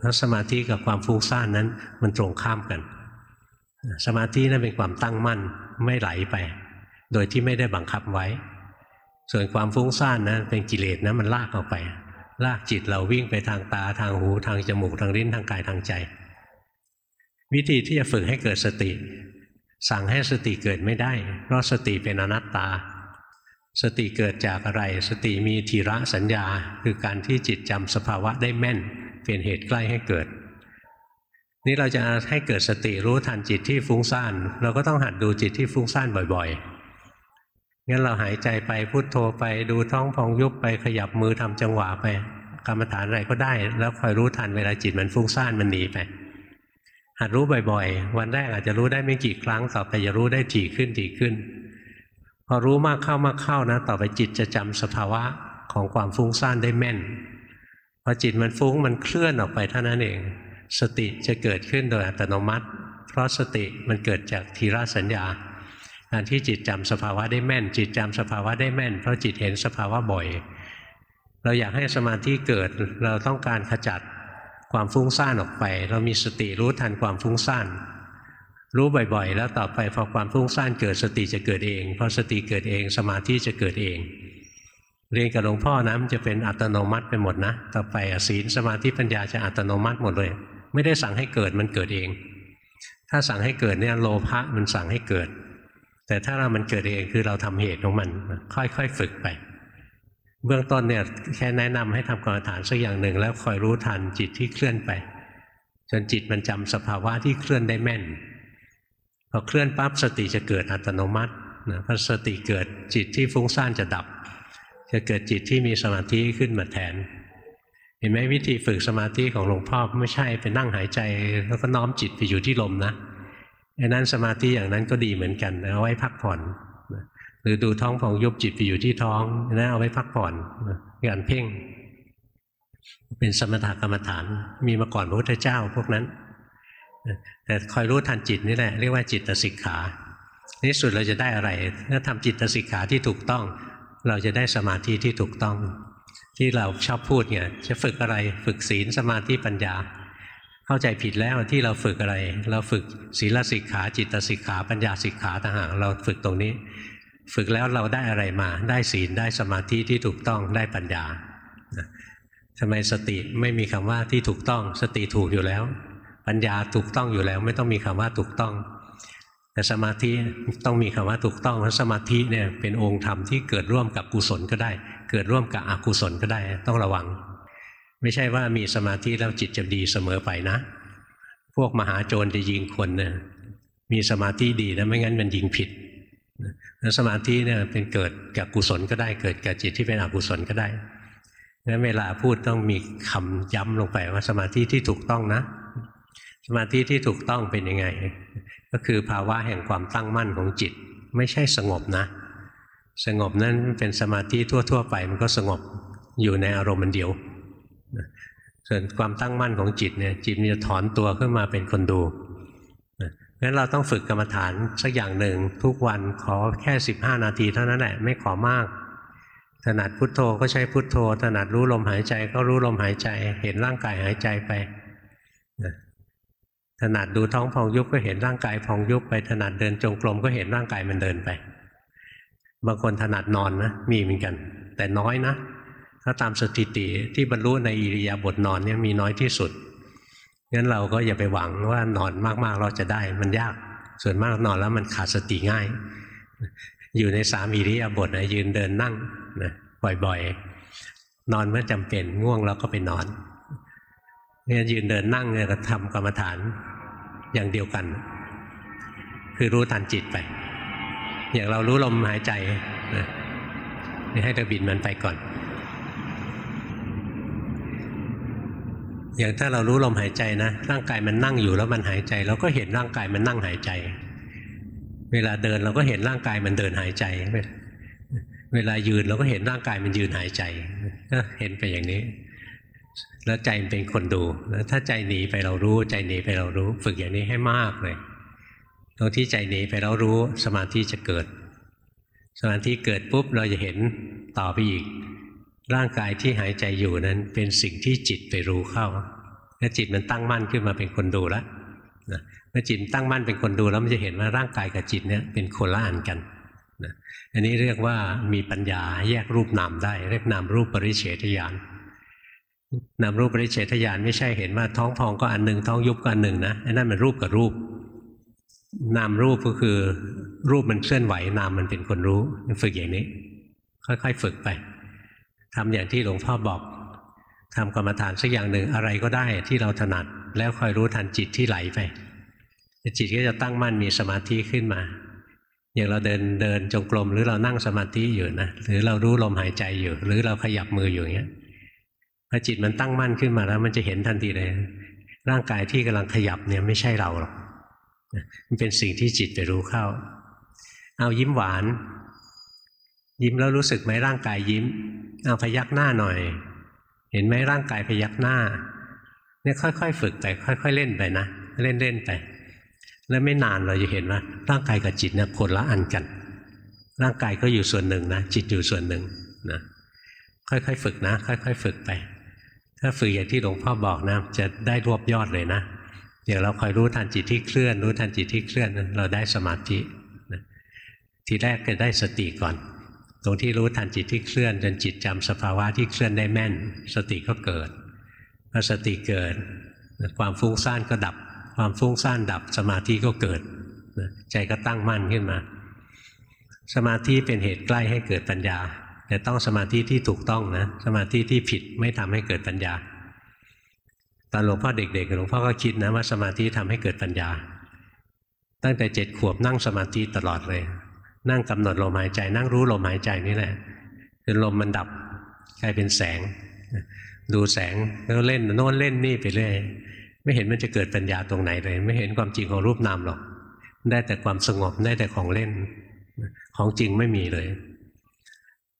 [SPEAKER 1] แล้วสมาธิกับความฟุ้งซ่านนั้นมันตรงข้ามกัน สมาธินั้นเป็นความตั้งมั่นไม่ไหลไป โดยที่ไม่ได้บังคับไว้ ส่วนความฟุ้งซ่านนะเป็นกิเลสนะมันลากออกไป ลากจิตเราวิ่งไปทางตาทางหูทางจมูกทางลิ้นทางกายทางใจ วิธีที่จะฝึกให้เกิดสติ สั่งให้สติเกิดไม่ได้ เพราะสติเป็นอนัตตา สติเกิดจากอะไร สติมีทีระสัญญา คือการที่จิตจำสภาวะได้แม่น เป็นเหตุใกล้ให้เกิด นี่เราจะให้เกิดสติรู้ทันจิตที่ฟุ้งซ่าน เราก็ต้องหัดดูจิตที่ฟุ้งซ่านบ่อยๆ งั้นเราหายใจไปพุโทโธไปดูท้องพองยุบไปขยับมือทำจังหวะไป กรรมฐานอะไรก็ได้ แล้วคอยรู้ทันเวลาจิตมันฟุ้งซ่านมันหนีไป หัดรู้บ่อยๆ วันแรกอาจจะรู้ได้ไม่กี่ครั้งต่อไปจะรู้ได้ถี่ขึ้นถี่ขึ้น พอรู้มากเข้ามากเข้านะ ต่อไปจิตจะจำสภาวะของความฟุ้งซ่านได้แม่น พอจิตมันฟุ้งมันเคลื่อนออกไปเท่านั้นเอง สติจะเกิดขึ้นโดยอัตโนมัติ เพราะสติมันเกิดจากทีระสัญญา การที่จิตจำสภาวะได้แม่น จิตจำสภาวะได้แม่น เพราะจิตเห็นสภาวะบ่อย เราอยากให้สมาธิเกิดเราต้องการขจัดความฟุ้งซ่านออกไป เรามีสติรู้ทันความฟุ้งซ่านรู้บ่อยๆ แล้วต่อไปพอความฟุ้งซ่านเกิดสติจะเกิดเองพอสติเกิดเองสมาธิจะเกิดเอง เรียนกับหลวงพ่อนะมันจะเป็นอัตโนมัติไปหมดนะ ต่อไปศีลสมาธิปัญญาจะอัตโนมัติหมดเลย ไม่ได้สั่งให้เกิดมันเกิดเอง ถ้าสั่งให้เกิดเนี่ยโลภะมันสั่งให้เกิด แต่ถ้าเรามันเกิดเองคือเราทำเหตุของมัน ค่อยๆฝึกไป เบื้องต้นเนี่ยแค่แนะนำให้ทำกรรมฐานสักอย่างหนึ่ง แล้วคอยรู้ทันจิตที่เคลื่อนไป จนจิตมันจำสภาวะที่เคลื่อนได้แม่นพอเคลื่อนปั๊บสติจะเกิดอัตโนมัตินะพอสติเกิดจิตที่ฟุ้งซ่านจะดับ จะเกิดจิตที่มีสมาธิขึ้นมาแทน เห็นไหมวิธีฝึกสมาธิของหลวงพ่อไม่ใช่ไปนั่งหายใจ แล้วก็น้อมจิตไปอยู่ที่ลมนะ ไอ้นั้นสมาธิอย่างนั้นก็ดีเหมือนกันเอาไว้พักผ่อนหรือดูท้องพองยุบจิตไปอยู่ที่ท้องนะเอาไว้พักผ่อนงานเพ่ง เป็นสมถกรรมฐานมีมาก่อนพระพุทธเจ้าพวกนั้น แต่คอยรู้ทันจิตนี่แหละเรียกว่าจิตสิกขาในสุดเราจะได้อะไรถ้าทำจิตสิกขาที่ถูกต้อง เราจะได้สมาธิที่ถูกต้อง ที่เราชอบพูดไงจะฝึกอะไรฝึกศีลสมาธิปัญญา เข้าใจผิดแล้วที่เราฝึกอะไร เราฝึกศีลสิกขาจิตสิกขาปัญญาสิกขาต่างหากเราฝึกตรงนี้ ฝึกแล้วเราได้อะไรมา ได้ศีลได้สมาธิที่ถูกต้องได้ปัญญาทำไมสติไม่มีคำว่าที่ถูกต้อง สติถูกอยู่แล้ว ปัญญาถูกต้องอยู่แล้ว ไม่ต้องมีคำว่าถูกต้องแต่สมาธิต้องมีคำว่าถูกต้องเพราะสมาธิเนี่ยเป็นองค์ธรรมที่เกิดร่วมกับกุศลก็ได้ เกิดร่วมกับอกุศลก็ได้ ต้องระวัง ไม่ใช่ว่ามีสมาธิแล้วจิตจะดีเสมอไปนะ พวกมหาโจรจะยิงคนเนี่ยมีสมาธิดีนะไม่งั้นมันยิงผิดแล้วสมาธิเนี่ยเป็นเกิดกับกุศลก็ได้เกิดกับจิตที่เป็นอกุศลก็ได้งั้นเวลาพูดต้องมีคำย้ำลงไปว่าสมาธิที่ถูกต้องนะ สมาธิที่ถูกต้องเป็นยังไง ก็คือภาวะแห่งความตั้งมั่นของจิต ไม่ใช่สงบนะ สงบนั้นเป็นสมาธิทั่ว ๆ ไปมันก็สงบอยู่ในอารมณ์มันเดียว ส่วนความตั้งมั่นของจิตเนี่ยจิตมันจะถอนตัวขึ้นมาเป็นคนดูงั้นเราต้องฝึกกรรมฐานสักอย่างหนึ่งทุกวันขอแค่ 15 นาทีเท่านั้นแหละไม่ขอมาก ถนัดพุทโธก็ใช้พุทโธ ถนัดรู้ลมหายใจก็รู้ลมหายใจ เห็นร่างกายหายใจไปถนัดดูท้องพองยุบก็เห็นร่างกายพองยุบไปถนัดเดินจงกรมก็เห็นร่างกายมันเดินไป บางคนถนัดนอนนะมีเหมือนกัน แต่น้อยนะ ถ้าตามสถิติที่บรรลุในอิริยาบถนอนเนี่ยมีน้อยที่สุดงั้นเราก็อย่าไปหวังว่านอนมากๆเราจะได้มันยาก ส่วนมากนอนแล้วมันขาดสติง่าย อยู่ในสามอิริยาบถนะยืนเดินนั่งนะบ่อยๆ นอนเมื่อจำเป็นง่วงเราก็ไปนอนเนี่ยยืนเดินนั่งเนี่ยก็ทำกรรมฐานอย่างเดียวกัน คือรู้ทันจิตไป อย่างเรารู้ลมหายใจนะให้ระบินมันไปก่อน อย่างถ้าเรารู้ลมหายใจนะ ร่างกายมันนั่งอยู่แล้วมันหายใจ เราก็เห็นร่างกายมันนั่งหายใจ เวลาเดินเราก็เห็นร่างกายมันเดินหายใจ เวลายืนเราก็เห็นร่างกายมันยืนหายใจก็เห็นไปอย่างนี้ แล้วใจมันเป็นคนดูแล้วถ้าใจหนีไปเรารู้ ใจหนีไปเรารู้ ฝึกอย่างนี้ให้มากเลยตรงที่ใจหนีไปเรารู้สมาธิจะเกิด สมาธิเกิดปุ๊บเราจะเห็นต่อไปอีก ร่างกายที่หายใจอยู่นั้นเป็นสิ่งที่จิตไปรู้เข้า แล้วจิตมันตั้งมั่นขึ้นมาเป็นคนดูแล้วนะเมื่อจิตตั้งมั่นเป็นคนดูแล้วมันจะเห็นว่าร่างกายกับจิตเนี่ยเป็นคนละอันกันนะอันนี้เรียกว่ามีปัญญาแยกรูปนามได้ เรียกนามรูปปริเฉทญาณนามรูปปริเฉทญาณไม่ใช่เห็นว่าท้องพองก็อันหนึ่งท้องยุบก็อันหนึ่งนะนั่นมันรูปกับรูป นามรูปก็คือรูปมันเคลื่อนไหวนามมันเป็นคนรู้ฝึกอย่างนี้ ค่อยๆ ฝึกไป ทำอย่างที่หลวงพ่อบอกทำกรรมฐานสักอย่างหนึ่งอะไรก็ได้ที่เราถนัด แล้วคอยรู้ทันจิตที่ไหลไปจิตก็จะตั้งมั่นมีสมาธิขึ้นมา อย่างเราเดินเดินจงกรมหรือเรานั่งสมาธิอยู่นะหรือเรารู้ลมหายใจอยู่ หรือเราขยับมืออยู่อย่างเงี้ยพอจิตมันตั้งมั่นขึ้นมาแล้ว มันจะเห็นทันทีเลย ร่างกายที่กำลังขยับเนี่ยไม่ใช่เราหรอกมันเป็นสิ่งที่จิตไปรู้เข้า เอายิ้มหวาน ยิ้มแล้วรู้สึกไหมร่างกายยิ้มเอาพยักหน้าหน่อย เห็นไหมร่างกายพยักหน้า เนี่ยค่อยๆ ฝึกไปค่อยๆเล่นไปนะเล่นเล่นไป แล้วไม่นานเราจะเห็นว่า ร่างกายกับจิตเนี่ยคนละอันกัน ร่างกายก็อยู่ส่วนหนึ่งนะจิตอยู่ส่วนหนึ่งนะค่อยๆฝึกนะ ค่อย ๆ ฝึกไป ถ้าฝึกอย่างที่หลวงพ่อบอกนะจะได้รวบยอดเลยนะอย่างเราคอยรู้ทันจิตที่เคลื่อน รู้ทันจิตที่เคลื่อน เราได้สมาธิทีแรกก็ได้สติก่อน ตรงที่รู้ทันจิตที่เคลื่อนจนจิตจำสภาวะที่เคลื่อนได้แม่น สติก็เกิดพอสติเกิด ความฟุ้งซ่านก็ดับ ความฟุ้งซ่านดับสมาธิก็เกิดใจก็ตั้งมั่นขึ้นมา สมาธิเป็นเหตุใกล้ให้เกิดปัญญา แต่ต้องสมาธิที่ถูกต้องนะสมาธิที่ผิดไม่ทำให้เกิดปัญญาตอนหลวงพ่อเด็กๆหลวงพ่อก็คิดนะว่าสมาธิทำให้เกิดปัญญา ตั้งแต่เจ็ดขวบนั่งสมาธิตลอดเลย นั่งกำหนดลมหายใจ นั่งรู้ลมหายใจนี่แหละจนลมมันดับกลายเป็นแสง ดูแสงแล้วเล่นโน้นเล่นนี่ไปเรื่อยไม่เห็นมันจะเกิดปัญญาตรงไหนเลย ไม่เห็นความจริงของรูปนามหรอก ได้แต่ความสงบได้แต่ของเล่น ของจริงไม่มีเลย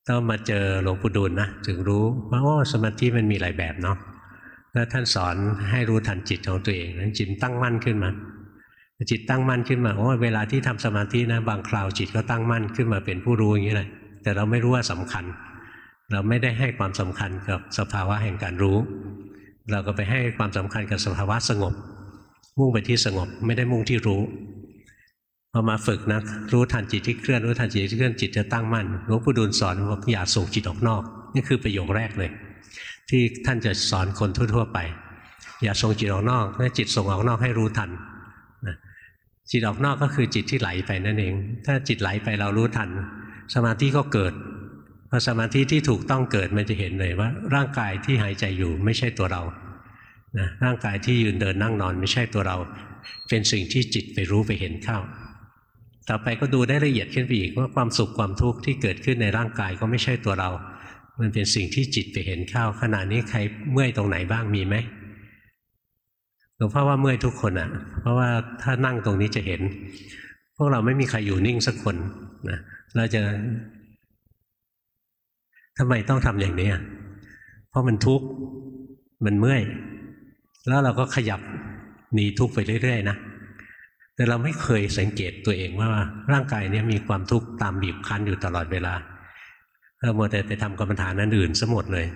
[SPEAKER 1] ต้องมาเจอหลวงปู่ดูลนะถึงรู้ว่าโอ้สมาธิมันมีหลายแบบเนาะแล้วท่านสอนให้รู้ทันจิตของตัวเองจิตตั้งมั่นขึ้นมา จิตตั้งมั่นขึ้นมาโอ้เวลาที่ทำสมาธินะบางคราวจิตก็ตั้งมั่นขึ้นมาเป็นผู้รู้อย่างนี้แหละแต่เราไม่รู้ว่าสำคัญ เราไม่ได้ให้ความสำคัญกับสภาวะแห่งการรู้ เราก็ไปให้ความสำคัญกับสภาวะสงบ มุ่งไปที่สงบไม่ได้มุ่งที่รู้พอมาฝึกนะรู้ทันจิตที่เคลื่อนรู้ทันจิตที่เคลื่อนจิตจะตั้งมั่นหลวงปู่ดูลสอนว่าอย่าส่งจิตออกนอก นี่คือประโยคแรกเลย ที่ท่านจะสอนคนทั่ว ๆ ไป อย่าส่งจิตออกนอกถ้าจิตส่งออกนอกให้รู้ทัน จิตออกนอกก็คือจิตที่ไหลไปนั่นเอง ถ้าจิตไหลไปเรารู้ทัน สมาธิก็เกิดพอสมาธิที่ถูกต้องเกิดมันจะเห็นเลยว่า ร่างกายที่หายใจอยู่ไม่ใช่ตัวเรานะร่างกายที่ยืนเดินนั่งนอนไม่ใช่ตัวเรา เป็นสิ่งที่จิตไปรู้ไปเห็นเข้า ต่อไปก็ดูได้ละเอียดขึ้นไปอีกว่าความสุขความทุกข์ที่เกิดขึ้นในร่างกายก็ไม่ใช่ตัวเรา มันเป็นสิ่งที่จิตไปเห็นเข้าขณะนี้ใครเมื่อยตรงไหนบ้างมีไหม ลวงพ่อว่าเมื่อยทุกคนอะ่ะ เพราะว่าถ้านั่งตรงนี้จะเห็น พวกเราไม่มีใครอยู่นิ่งสักคนนะเราจะทำไมต้องทำอย่างนี้เพราะมันทุกข์มันเมื่อย แล้วเราก็ขยับหนีทุกข์ไปเรื่อยๆนะแต่เราไม่เคยสังเกตตัวเองว่าร่างกายนี้มีความทุกข์ตามบีบคั้นอยู่ตลอดเวลาเราโมแต่ไปทำกรรมฐานนั้นอื่นซะหมดเลย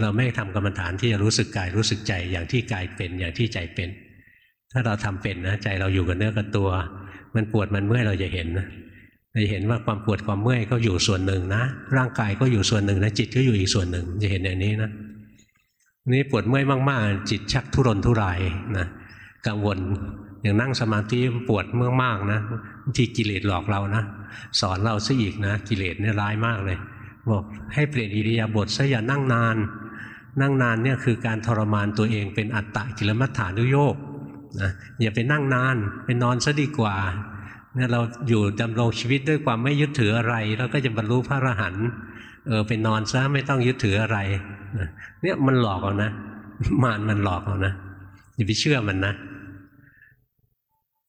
[SPEAKER 1] เราไม่ทำกรรมฐานที่จะรู้สึกกายรู้สึกใจอย่างที่กายเป็นอย่างที่ใจเป็น ถ้าเราทำเป็นนะใจเราอยู่กับเนื้อกับตัว มันปวดมันเมื่อยเราจะเห็นนะจะเห็นว่าความปวดความเมื่อยก็อยู่ส่วนหนึ่งนะ ร่างกายก็อยู่ส่วนหนึ่งนะจิตก็อยู่อีกส่วนหนึ่งจะเห็นอย่างนี้นะนี่ปวดเมื่อยมากๆ จิตชักทุรนทุรายนะกังวลอย่างนั่งสมาธิปวดเมื่อมากนะที่กิเลสหลอกเรานะสอนเราซะอีกนะ กิเลสเนี่ยร้ายมากเลย บอกให้เปลี่ยนอิริยาบถซะอย่านั่งนาน นั่งนานเนี่ยคือการทรมานตัวเองเป็นอัตตะกิลมัฏฐานุโยกนะอย่าไปนั่งนานไปนอนซะดีกว่าเนี่ยเราอยู่ดำรงชีวิตด้วยความไม่ยึดถืออะไร แล้วก็จะบรรลุพระอรหันต์เออไปนอนซะไม่ต้องยึดถืออะไรเนี่ยมันหลอกเอานะมานมันหลอกเอานะอย่าไปเชื่อมันนะ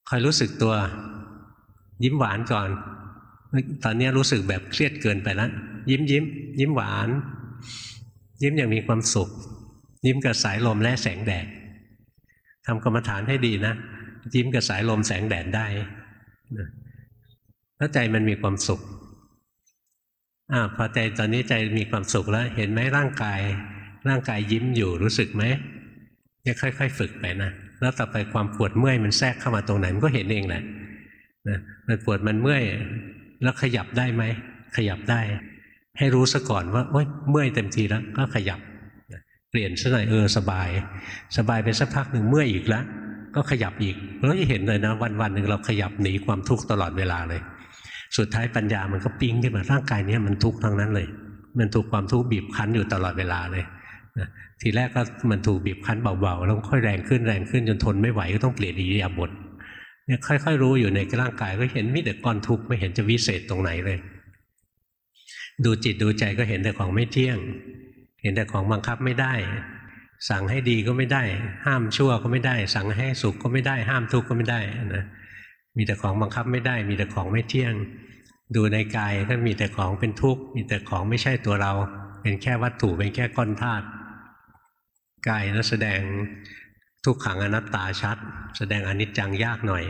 [SPEAKER 1] คอยรู้สึกตัว ยิ้มหวานก่อน ตอนนี้รู้สึกแบบเครียดเกินไปแล้วยิ้มยิ้มยิ้มหวาน ยิ้มอย่างมีความสุข ยิ้มกับสายลมและแสงแดดทำกรรมฐานให้ดีนะ ยิ้มกับสายลมแสงแดดได้แล้วใจมันมีความสุขอ่าพอใจตอนนี้ใจมีความสุขแล้ว เห็นไหมร่างกาย ร่างกายยิ้มอยู่รู้สึกไหมจะค่อย ๆ ฝึกไปนะแล้วต่อไปความปวดเมื่อยมันแทรกเข้ามาตรงไหนมันก็เห็นเองแหละนะมันปวดมันเมื่อย แล้วขยับได้ไหมขยับได้ ให้รู้ซะก่อนว่าโอ๊ยเมื่อยเต็มทีแล้วก็ขยับเปลี่ยนซะหน่อยเออสบาย สบายไปสักพักหนึ่งเมื่อยอีกแล้วก็ขยับอีกเราจะเห็นเลยนะวันวันหนึ่งเราขยับหนีความทุกข์ตลอดเวลาเลย สุดท้ายปัญญามันก็ปิ้งขึ้นมาร่างกายนี้มันทุกข์ทั้งนั้นเลย มันถูกความทุกข์บีบคั้นอยู่ตลอดเวลาเลยนะทีแรกก็มันถูกบีบคั้นเบาๆแล้วค่อยแรงขึ้นแรงขึ้นจนทนไม่ไหวก็ต้องเปลี่ยนอิริยาบถเนี่ยค่อย ๆ รู้อยู่ในร่างกายก็เห็นมิแต่ก้อนทุกข์ไม่เห็นจะวิเศษตรงไหนเลย ดูจิตดูใจก็เห็นแต่ของไม่เที่ยง เห็นแต่ของบังคับไม่ได้ สั่งให้ดีก็ไม่ได้ ห้ามชั่วก็ไม่ได้ สั่งให้สุขก็ไม่ได้ ห้ามทุกข์ก็ไม่ได้นะมีแต่ของบังคับไม่ได้ มีแต่ของไม่เที่ยง ดูในกายก็มีแต่ของเป็นทุกข์มีแต่ของไม่ใช่ตัวเรา เป็นแค่วัตถุเป็นแค่ก้อนธาตุกายนั้นแสดงทุกขังอนัตตาชัด แสดงอนิจจังยากหน่อย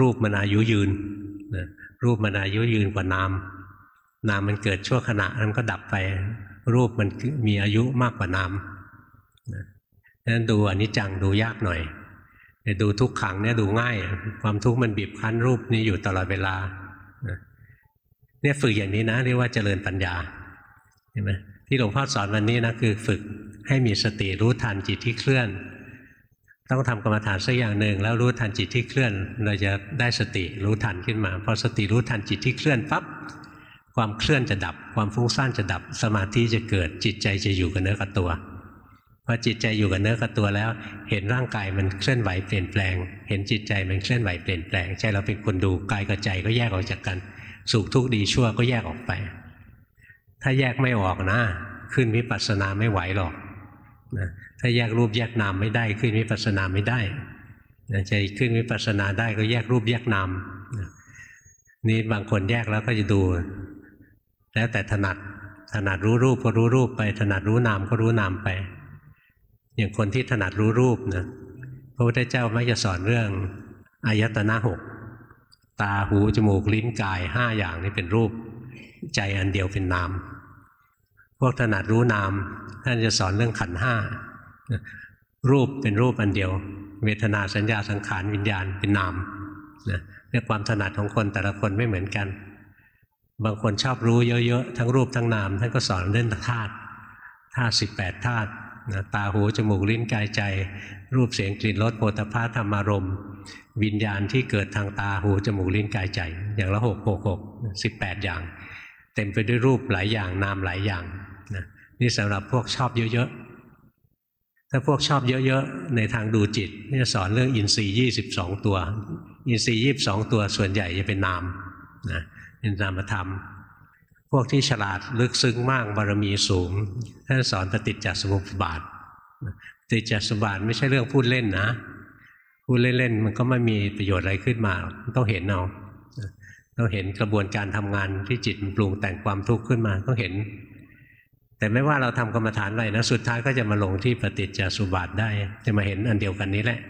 [SPEAKER 1] รูปมันอายุยืนนะรูปมันอายุยืนกว่านาม นามมันเกิดชั่วขณะมันก็ดับไป รูปมันมีอายุมากกว่านามนั้นดูอนิจจังดูยากหน่อยแต่ดูทุกขังเนี่ยดูง่าย ความทุกข์มันบีบคั้นรูปนี้อยู่ตลอดเวลาเนี่ยฝึกอย่างนี้นะเรียกว่าเจริญปัญญาเห็นไหมที่หลวงพ่อสอนวันนี้นะคือฝึกให้มีสติรู้ทันจิตที่เคลื่อน ต้องทำกรรมฐานสักอย่างหนึ่งแล้วรู้ทันจิตที่เคลื่อน เราจะได้สติรู้ทันขึ้นมาพอสติรู้ทันจิตที่เคลื่อนปั๊บ ความเคลื่อนจะดับ ความฟุ้งซ่านจะดับ สมาธิจะเกิดจิตใจจะอยู่กับเนื้อกับตัวพอจิตใจอยู่กับเนื้อกับตัวแล้ว เห็นร่างกายมันเคลื่อนไหวเปลี่ยนแปลง เห็นจิตใจมันเคลื่อนไหวเปลี่ยนแปลง ใจเราเป็นคนดูกายกับใจก็แยกออกจากกัน สุขทุกข์ดีชั่วก็แยกออกไป ถ้าแยกไม่ออกนะ ขึ้นวิปัสสนาไม่ไหวหรอกนะถ้าแยกรูปแยกนามไม่ได้ขึ้นวิปัสสนาไม่ได้ใจขึ้นวิปัสสนาได้ก็แยกรูปแยกนามนี่บางคนแยกแล้วก็จะดู แล้วแต่ถนัดถนัดรู้รูปก็รู้รูปไป ถนัดรู้นามก็รู้นามไป อย่างคนที่ถนัดรู้รูปนะพระพุทธเจ้ามักจะสอนเรื่องอายตนะหกตาหูจมูกลิ้นกายห้าอย่างนี้เป็นรูป ใจอันเดียวเป็นนาม พวกถนัดรู้นามท่านจะสอนเรื่องขันห้ารูปเป็นรูปอันเดียว เวทนาสัญญาสังขารวิญญาณเป็นนามนะเรื่องความถนัดของคนแต่ละคนไม่เหมือนกัน บางคนชอบรู้เยอะๆ ทั้งรูปทั้งนามท่านก็สอนเรื่องธาตุธาตุสิบแปดธาตุนะตาหูจมูกลิ้นกายใจ รูปเสียงกลิ่นรสโผฏฐัพธรรมารมวิญญาณที่เกิดทางตาหูจมูกลิ้นกายใจ อย่างละหกหกหกสิบแปดอย่าง เต็มไปด้วยรูปหลายอย่างนามหลายอย่างนะนี่สำหรับพวกชอบเยอะๆ ถ้าพวกชอบเยอะๆ ในทางดูจิตนี่จะสอนเรื่องอินทรีย์ยี่สิบสองตัว อินทรีย์ยี่สิบสองตัวส่วนใหญ่จะเป็นนามนะ เป็นนามธรรม พวกที่ฉลาดลึกซึ้งมากบารมีสูงท่านสอนปฏิจจสมุปบาทปฏิจจสมุปบาทไม่ใช่เรื่องพูดเล่นนะ พูดเล่นๆมันก็ไม่มีประโยชน์อะไรขึ้นมาต้องเห็นเอาต้องเห็นกระบวนการทำงานที่จิตปรุงแต่งความทุกข์ขึ้นมาต้องเห็น แต่ไม่ว่าเราทำกรรมฐานอะไรนะสุดท้ายก็จะมาลงที่ปฏิจจสมุปบาทได้ จะมาเห็นอันเดียวกันนี้แหละ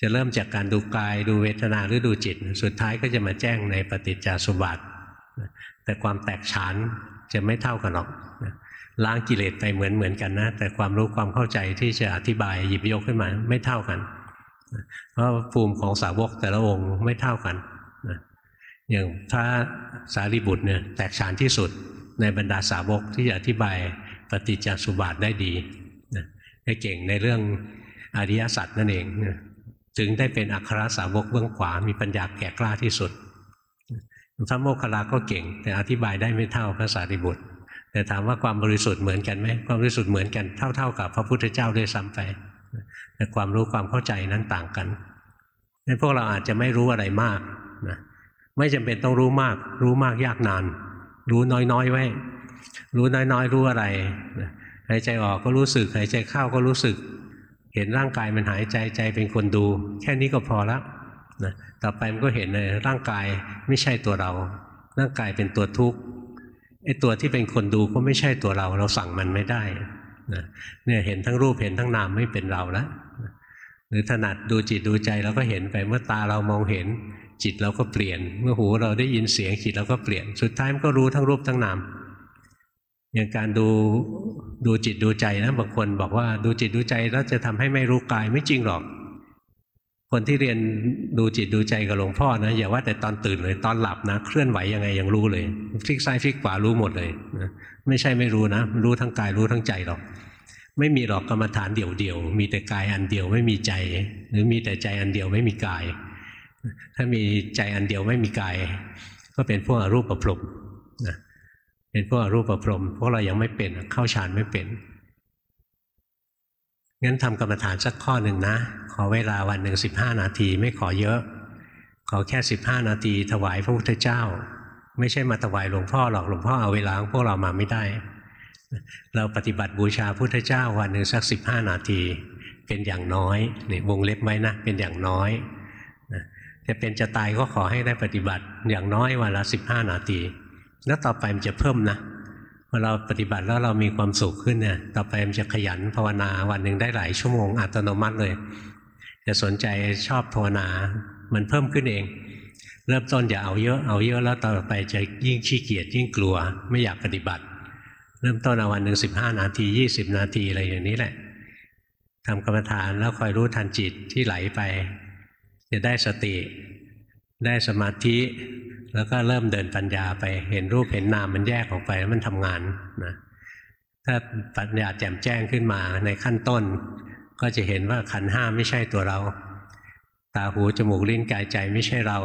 [SPEAKER 1] จะเริ่มจากการดูกายดูเวทนาหรือดูจิต สุดท้ายก็จะมาแจ้งในปฏิจจสมุปบาทแต่ความแตกฉานจะไม่เท่ากันหรอกล้างกิเลสไปเหมือนเหมือนกันนะ แต่ความรู้ความเข้าใจที่จะอธิบายหยิบยกขึ้นมาไม่เท่ากัน เพราะภูมิของสาวกแต่ละองค์ไม่เท่ากันอย่างพระสารีบุตรเนี่ยแตกฉานที่สุดในบรรดาสาวกที่จะอธิบายปฏิจจสุบาทได้ดีได้เก่งในเรื่องอริยสัจนั่นเอง ถึงได้เป็นอัครสาวกเบื้องขวา มีปัญญาแก่กล้าที่สุด พระโมคคัลลาก็เก่ง แต่อธิบายได้ไม่เท่าพระสารีบุตร แต่ถามว่าความบริสุทธิ์เหมือนกันไหมความบริสุทธิ์เหมือนกันเท่า ๆ กับพระพุทธเจ้าด้วยซ้ำไปแต่ความรู้ความเข้าใจนั้นต่างกันในพวกเราอาจจะไม่รู้อะไรมากนะไม่จำเป็นต้องรู้มาก รู้มากยากนาน รู้น้อยๆไว้ รู้น้อยๆ รู้อะไรหายใจออกก็รู้สึกหายใจเข้าก็รู้สึก เห็นร่างกายมันหายใจใจเป็นคนดู แค่นี้ก็พอแล้วนะต่อไปมันก็เห็นเลยร่างกายไม่ใช่ตัวเรา ร่างกายเป็นตัวทุกข์ไอ้ตัวที่เป็นคนดูก็ไม่ใช่ตัวเรา เราสั่งมันไม่ได้นะเนี่ยเห็นทั้งรูปเห็นทั้งนามไม่เป็นเราแล้วหรือถนัดดูจิตดูใจเราก็เห็นไปเมื่อตาเรามองเห็น จิตเราก็เปลี่ยน เมื่อหูเราได้ยินเสียงจิตเราก็เปลี่ยน สุดท้ายมันก็รู้ทั้งรูปทั้งนาม อย่างการดูดูจิตดูใจนะบางคนบอกว่าดูจิตดูใจแล้วจะทำให้ไม่รู้กายไม่จริงหรอก คนที่เรียนดูจิตดูใจกับหลวงพ่อนะอย่าว่าแต่ตอนตื่นเลยตอนหลับนะ เคลื่อนไหวยังไงยังรู้เลยฟลิกซ้ายฟลิกขวารู้หมดเลยนะไม่ใช่ไม่รู้นะ รู้ทั้งกายรู้ทั้งใจหรอก ไม่มีหรอกกรรมฐานเดี่ยวๆมีแต่กายอันเดียวไม่มีใจ หรือมีแต่ใจอันเดียวไม่มีกาย ถ้ามีใจอันเดียวไม่มีกาย ก็เป็นพวกอรูปประพรมนะ เป็นพวกอรูปประพรมพวกเรายังไม่เป็นเข้าฌานไม่เป็นงั้นทำกรรมฐานสักข้อหนึ่งนะ ขอเวลาวันหนึ่งสิบห้านาทีไม่ขอเยอะ ขอแค่สิบห้านาทีถวายพระพุทธเจ้า ไม่ใช่มาถวายหลวงพ่อหรอกหลวงพ่อเอาเวลาของพวกเรามาไม่ได้ เราปฏิบัติบูชาพุทธเจ้าวันหนึ่งสักสิบห้านาที เป็นอย่างน้อยนี่วงเล็บไว้นะเป็นอย่างน้อยจะเป็นจะตายก็ขอให้ได้ปฏิบัติอย่างน้อยวันละสิบห้านาที แล้วต่อไปมันจะเพิ่มนะพอเราปฏิบัติแล้วเรามีความสุขขึ้นเนี่ยต่อไปมันจะขยันภาวนาวันหนึ่งได้หลายชั่วโมงอัตโนมัติเลยจะสนใจชอบภาวนา มันเพิ่มขึ้นเอง เริ่มต้นอย่าเอาเยอะเอาเยอะแล้วต่อไปจะยิ่งขี้เกียจยิ่งกลัว ไม่อยากปฏิบัติ เริ่มต้นเอาวันหนึ่งสิบห้านาทียี่สิบนาทีอะไรอย่างนี้แหละทำกรรมฐานแล้วคอยรู้ทันจิตที่ไหลไป จะได้สติ ได้สมาธิแล้วก็เริ่มเดินปัญญาไปเห็นรูปเห็นนามมันแยกออกไปแล้วมันทำงานนะถ้าปัญญาแจ่มแจ้งขึ้นมาในขั้นต้น ก็จะเห็นว่าขันห้าไม่ใช่ตัวเรา ตาหูจมูกลิ้นกายใจไม่ใช่เรา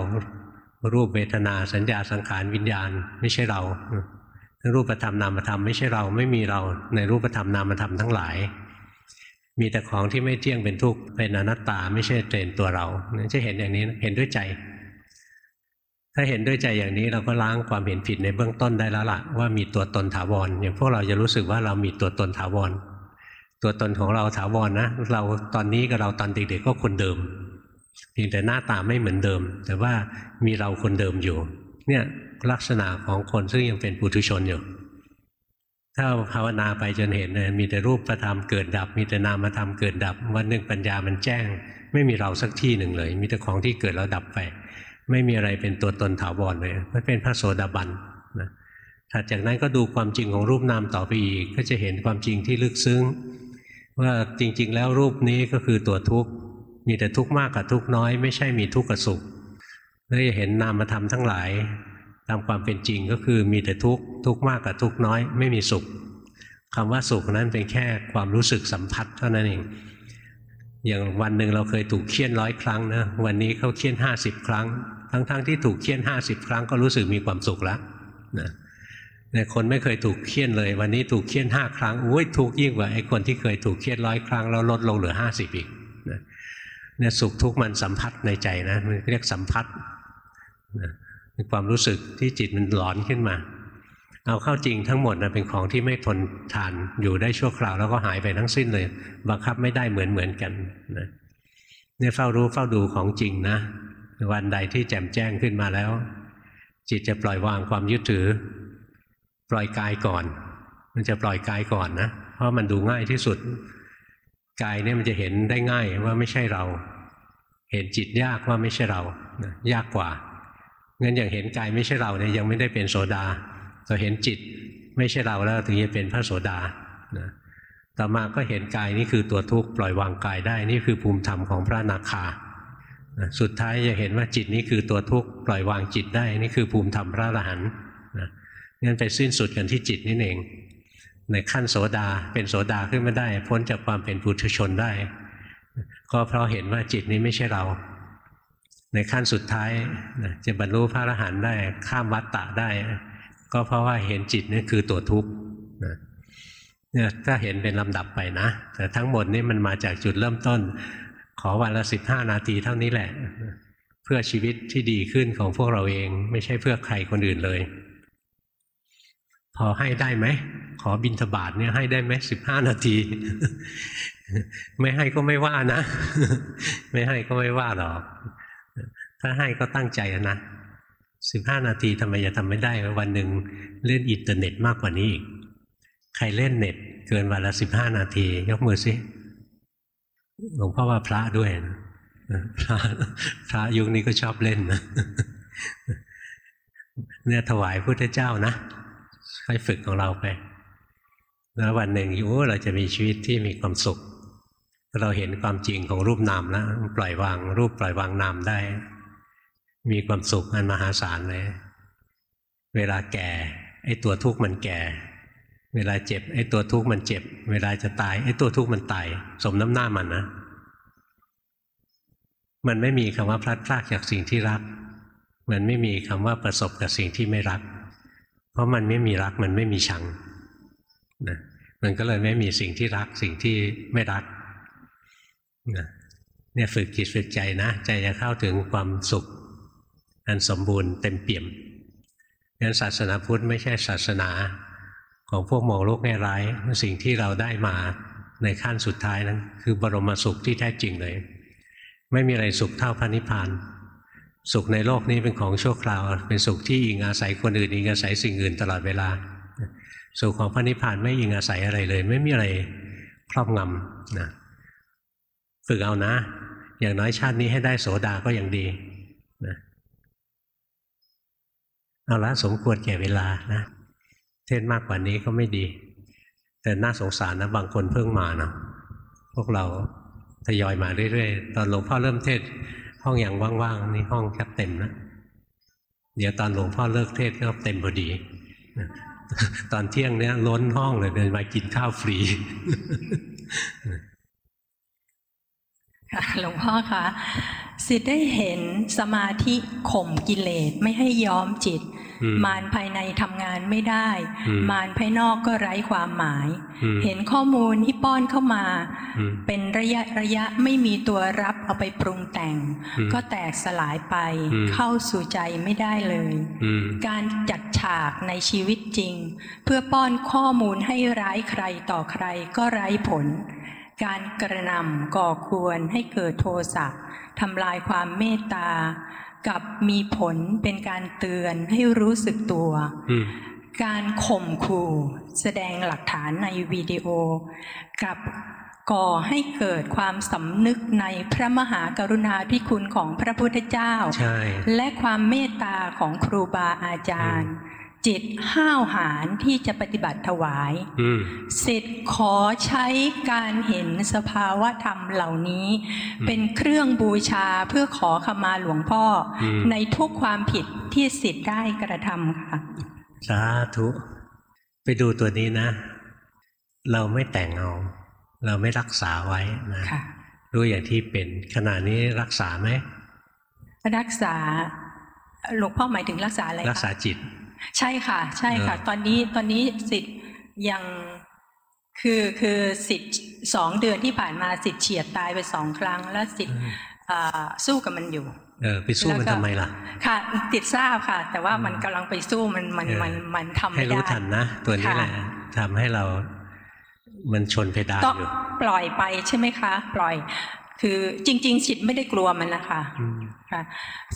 [SPEAKER 1] รูปเวทนาสัญญาสังขารวิญญาณไม่ใช่เรา รูปธรรมนามธรรมไม่ใช่เราไม่มีเราในรูปธรรมนามธรรมทั้งหลาย มีแต่ของที่ไม่เที่ยงเป็นทุกข์เป็นอนัตตา ไม่ใช่เตนตัวเราจะเห็นอย่างนี้เห็นด้วยใจ ถ้าเห็นด้วยใจอย่างนี้เราก็ล้างความเห็นผิดในเบื้องต้นได้แล้วล่ะว่ามีตัวตนถาวรอย่างพวกเราจะรู้สึกว่าเรามีตัวตนถาวร ตัวตนของเราถาวรนะเราตอนนี้กับเราตอนเด็กๆก็คนเดิมเพียงแต่หน้าตาไม่เหมือนเดิม แต่ว่ามีเราคนเดิมอยู่ เนี่ยลักษณะของคนซึ่งยังเป็นปุถุชนอยู่ ถ้าภาวนาไปจนเห็นเลยมีแต่รูปธรรมเกิดดับ มีแต่นามธรรมเกิดดับ วันหนึ่งปัญญามันแจ้ง ไม่มีเราสักที่หนึ่งเลย มีแต่ของที่เกิดแล้วดับไป ไม่มีอะไรเป็นตัวตนถาวรเลยไม่เป็นพระโสดาบันนะถัดจากนั้นก็ดูความจริงของรูปนามต่อไปอีก ก็จะเห็นความจริงที่ลึกซึ้ง ว่าจริง ๆ แล้วรูปนี้ก็คือตัวทุกข์มีแต่ทุกข์มากกับทุกข์น้อย ไม่ใช่มีทุกข์กับสุขแล้วจะเห็นนามธรรมทั้งหลาย ตามความเป็นจริงก็คือมีแต่ทุกข์ทุกข์มากกับทุกข์น้อย ไม่มีสุขคำว่าสุขนั้นเป็นแค่ความรู้สึกสัมผัสเท่านั้นเองอย่างวันหนึ่งเราเคยถูกเคี่ยนร้อยครั้งนะวันนี้เขาเคี่ยนห้าสิบครั้ง ทั้งๆทที่ถูกเคี่ยนห้าสิบครั้งก็รู้สึกมีความสุขแล้วนะเนี่ยคนไม่เคยถูกเคี่ยนเลย วันนี้ถูกเคี่ยนห้าครั้งอุ้ยทุกยิ่งกว่าไอ้คนที่เคยถูกเคี่ยนร้อยครั้งแล้วลดลงเหลือห้าสิบอีกนะเนี่ยสุขทุกข์มันสัมผัสในใจนะมันเรียกสัมผัสนะความรู้สึกที่จิตมันหลอนขึ้นมา เอาเข้าจริงทั้งหมดนะเป็นของที่ไม่ทนทานอยู่ได้ชั่วคราวแล้วก็หายไปทั้งสิ้นเลยบังคับไม่ได้เหมือนเหมือนกันนะเนี่ยเฝ้ารู้เฝ้าดูของจริงนะ วันใดที่แจ่มแจ้งขึ้นมาแล้ว จิตจะปล่อยวางความยึดถือ ปล่อยกายก่อน มันจะปล่อยกายก่อนนะเพราะมันดูง่ายที่สุดกายเนี่ยมันจะเห็นได้ง่ายว่าไม่ใช่เรา เห็นจิตยากว่าไม่ใช่เรานะยากกว่างั้นอย่างเห็นกายไม่ใช่เราเนี่ยยังไม่ได้เป็นโสดาแต่เห็นจิตไม่ใช่เราแล้วถึงจะเป็นพระโสดานะต่อมาก็เห็นกายนี่คือตัวทุกข์ปล่อยวางกายได้นี่คือภูมิธรรมของพระนาคา สุดท้ายจะเห็นว่าจิตนี้คือตัวทุกข์ปล่อยวางจิตได้นี่คือภูมิธรรมพระอรหันต์นะงั้นไปสิ้นสุดกันที่จิตนี่เอง ในขั้นโสดาเป็นโสดาขึ้นมาได้ พ้นจากความเป็นปุถุชนได้ ก็เพราะเห็นว่าจิตนี้ไม่ใช่เรา ในขั้นสุดท้ายจะบรรลุพระอรหันต์ได้ข้ามวัฏฏะได้ ก็เพราะว่าเห็นจิตนี่คือตัวทุกข์เนี่ยถ้าเห็นเป็นลำดับไปนะ แต่ทั้งหมดนี่มันมาจากจุดเริ่มต้น ขอวันละสิบห้านาทีเท่านี้แหละ เพื่อชีวิตที่ดีขึ้นของพวกเราเอง ไม่ใช่เพื่อใครคนอื่นเลย พอให้ได้ไหม ขอบินทบาทเนี่ยให้ได้ไหมสิบห้านาที ไม่ให้ก็ไม่ว่านะ ไม่ให้ก็ไม่ว่าหรอก ถ้าให้ก็ตั้งใจนะสิบห้านาทีทำไมจะทำไม่ได้ วันหนึ่งเล่นอินเทอร์เน็ตมากกว่านี้อีก ใครเล่นเน็ตเกินวันละสิบห้านาที ยกมือสิ หลวงพ่อว่าพระด้วยนะพระพระยุคนี้ก็ชอบเล่นนะเนี่ยถวายพุทธเจ้านะค่อยฝึกของเราไป แล้ววันหนึ่งโอ้เราจะมีชีวิตที่มีความสุข เราเห็นความจริงของรูปนามแล้วปล่อยวางรูปปล่อยวางนามได้ มีความสุขอันมหาศาลเลย เวลาแก่ ไอ้ตัวทุกข์มันแก่ เวลาเจ็บไอ้ตัวทุกข์มันเจ็บ เวลาจะตายไอ้ตัวทุกข์มันตาย สมน้ำหน้ามันนะ มันไม่มีคำว่าพลัดพรากจากสิ่งที่รัก มันไม่มีคำว่าประสบกับสิ่งที่ไม่รัก เพราะมันไม่มีรักมันไม่มีชังนะมันก็เลยไม่มีสิ่งที่รักสิ่งที่ไม่รักนะเนี่ยฝึกจิตฝึกใจนะ ใจจะเข้าถึงความสุข อันสมบูรณ์เต็มเปี่ยมงั้นศาสนาพุทธไม่ใช่ศาสนา ของพวกมองโลกแง่ร้าย สิ่งที่เราได้มาในขั้นสุดท้ายนั้น คือบรมสุขที่แท้จริงเลย ไม่มีอะไรสุขเท่าพระนิพพาน สุขในโลกนี้เป็นของชั่วคราว เป็นสุขที่อิงอาศัยคนอื่นอิงอาศัยสิ่งอื่นตลอดเวลา สุขของพระนิพพานไม่อิงอาศัยอะไรเลย ไม่มีอะไรครอบงำนะฝึกเอานะ อย่างน้อยชาตินี้ให้ได้โสดาก็ยังดีนะเอาละสมควรแก่เวลานะ เทศมากกว่านี้ก็ไม่ดี แต่น่าสงสารนะบางคนเพิ่งมาเนาะพวกเราทยอยมาเรื่อยๆ ตอนหลวงพ่อเริ่มเทศห้องอย่างว่างๆนี่ห้องแคบเต็มนะเดี๋ยวตอนหลวงพ่อเลิกเทศก็เต็มพอดี ตอนเที่ยงเนี้ยล้นห้องเลยเดินมากินข้าวฟรี
[SPEAKER 2] หลวงพ่อคะสิได้เห็นสมาธิข่มกิเลสไม่ให้ย้อมจิต มารภายในทำงานไม่ได้ มารภายนอกก็ไร้ความหมาย เห็นข้อมูลที่ป้อนเข้ามา เป็นระยะระยะไม่มีตัวรับเอาไปปรุงแต่ง ก็แตกสลายไปเข้าสู่ใจไม่ได้เลย การจัดฉากในชีวิตจริง เพื่อป้อนข้อมูลให้ร้ายใครต่อใครก็ไร้ผลการกระนำก่อควรให้เกิดโทสะทำลายความเมตตา กับมีผลเป็นการเตือนให้รู้สึกตัว การข่มขู่แสดงหลักฐานในวิดีโอ กับก่อให้เกิดความสำนึกในพระมหากรุณาธิคุณของพระพุทธเจ้า และความเมตตาของครูบาอาจารย์ จิตห้าวหาญที่จะปฏิบัติถวาย
[SPEAKER 1] อืม
[SPEAKER 2] สิทธิ์ขอใช้การเห็นสภาวะธรรมเหล่านี้ เป็นเครื่องบูชาเพื่อขอขมาหลวงพ่ออ
[SPEAKER 1] ม
[SPEAKER 2] ในทุกความผิดที่สิทธิ์ได้กระทำค่ะ
[SPEAKER 1] สาธุ ไปดูตัวนี้นะ เราไม่แต่งเอาเราไม่รักษาไว้นะ
[SPEAKER 2] ค่ะ
[SPEAKER 1] รู้อย่างที่เป็นขณะนี้รักษาไหม
[SPEAKER 2] รักษาหลวงพ่อหมายถึงรักษาอะไรคะ
[SPEAKER 1] รักษาจิต
[SPEAKER 2] ใช่ค่ะ ใช่ค่ะ
[SPEAKER 1] เออ
[SPEAKER 2] ตอนนี้ตอนนี้สิทธิ์ยังคือคือสิทธิ์สองเดือนที่ผ่านมาสิทธิ์เฉียดตายไปสองครั้ง แล้วสิทธิ์อ่าสู้กับมันอยู่
[SPEAKER 1] เออไปสู้มัน
[SPEAKER 2] แล้วก็
[SPEAKER 1] ทำไมล่ะ
[SPEAKER 2] ค่ะ ติดทราบค่ะ แต่ว่ามันกำลังไปสู้มันมัน
[SPEAKER 1] เออ
[SPEAKER 2] มันมันทำ
[SPEAKER 1] ให้
[SPEAKER 2] ไม่ได้
[SPEAKER 1] รู้ทันนะ ตัวนี้
[SPEAKER 2] ค่ะ
[SPEAKER 1] แหละทำให้เรามันชนเพดาน
[SPEAKER 2] ก็
[SPEAKER 1] อยู่
[SPEAKER 2] ปล่อยไปใช่ไหมคะ ปล่อย คือจริง ๆ สิทธิ์ไม่ได้กลัวมันนะคะ
[SPEAKER 1] อืม
[SPEAKER 2] ค่ะ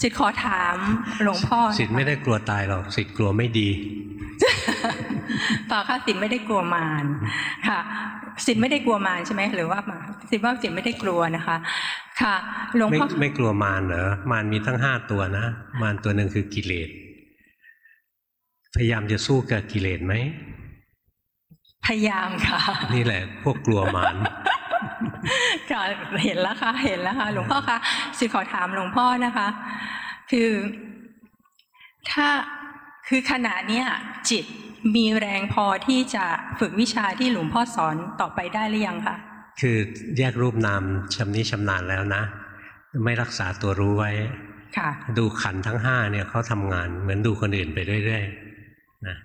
[SPEAKER 2] สิทธิ์ขอถามหลวงพ่อนะคะ
[SPEAKER 1] สิทธิ์ไม่ได้กลัวตายหรอกสิทธิ์กลัวไม่ดี
[SPEAKER 2] ต่อค่ะสิทธิ์ไม่ได้กลัวมารค่ะ สิทธิ์ไม่ได้กลัวมารใช่ไหมหรือว่ามาสิทธิ์ว่าสิทธิ์ไม่ได้กลัวนะคะ ค่ะหลวง
[SPEAKER 1] ไม่
[SPEAKER 2] พ่อ
[SPEAKER 1] ไม่กลัวมารเหรอมารมีทั้งห้าตัวนะมารตัวหนึ่งคือกิเลสพยายามจะสู้กับกิเลสไหม
[SPEAKER 2] พยายามค่ะ
[SPEAKER 1] นี่แหละ พวกกลัวมาร
[SPEAKER 2] ค่ะเห็นแล้วค่ะ เห็นแล้วค่ะ หลวงพ่อคะสิขอถามหลวงพ่อนะคะ คือถ้าคือขณะเนี้ยจิตมีแรงพอที่จะฝึกวิชาที่หลวงพ่อสอนต่อไปได้หรือยังคะ
[SPEAKER 1] คือแยกรูปนามชำนิชำนาญแล้วนะ ไม่รักษาตัวรู้ไว้
[SPEAKER 2] ค่ะ
[SPEAKER 1] ดูขันธ์ทั้งห้าเนี่ยเขาทำงานเหมือนดูคนอื่นไปเรื่อยๆนะ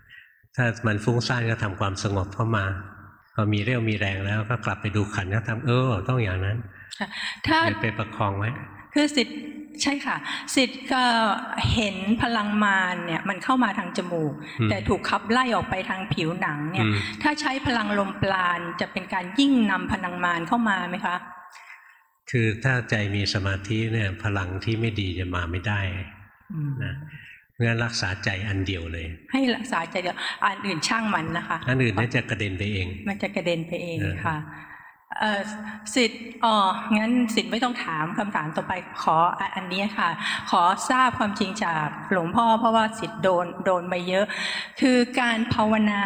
[SPEAKER 1] ถ้ามันฟุ้งซ่านก็ทำความสงบเข้ามาพ อมีเรี่ยวมีแรงแล้วก็กลับไปดูขันธ์ก็ทำเออต้องอย่างนั้น
[SPEAKER 2] ถ้า
[SPEAKER 1] อย่าไปประคองไว้
[SPEAKER 2] คือสิทธิ์ใช่ค่ะ สิทธิ์ก็เห็นพลังมารเนี่ยมันเข้ามาทางจมูก
[SPEAKER 1] อืม
[SPEAKER 2] แต่ถูกขับไล่ออกไปทางผิวหนังเนี่ย
[SPEAKER 1] อืม
[SPEAKER 2] ถ้าใช้พลังลมปราณจะเป็นการยิ่งนำพลังมารเข้ามาไหมคะ
[SPEAKER 1] คือถ้าใจมีสมาธิเนี่ยพลังที่ไม่ดีจะมาไม่ได้
[SPEAKER 2] อืม
[SPEAKER 1] นะ เพราะฉะนั้นรักษาใจอันเดียวเลย
[SPEAKER 2] ให้รักษาใจเดียวอันอื่นช่างมันนะคะ
[SPEAKER 1] อันอื่นเนี่ยจะกระเด็นไปเอง
[SPEAKER 2] มันจะกระเด็นไปเอง
[SPEAKER 1] เออ
[SPEAKER 2] ค่ะเอ่อสิทธิ์อ๋องั้นสิทธิ์ไม่ต้องถามคำถามต่อไปขออะอันนี้ค่ะ ขอทราบความจริงจากหลวงพ่อเพราะว่าสิทธิ์โดนโดนมาเยอะ คือการภาวนา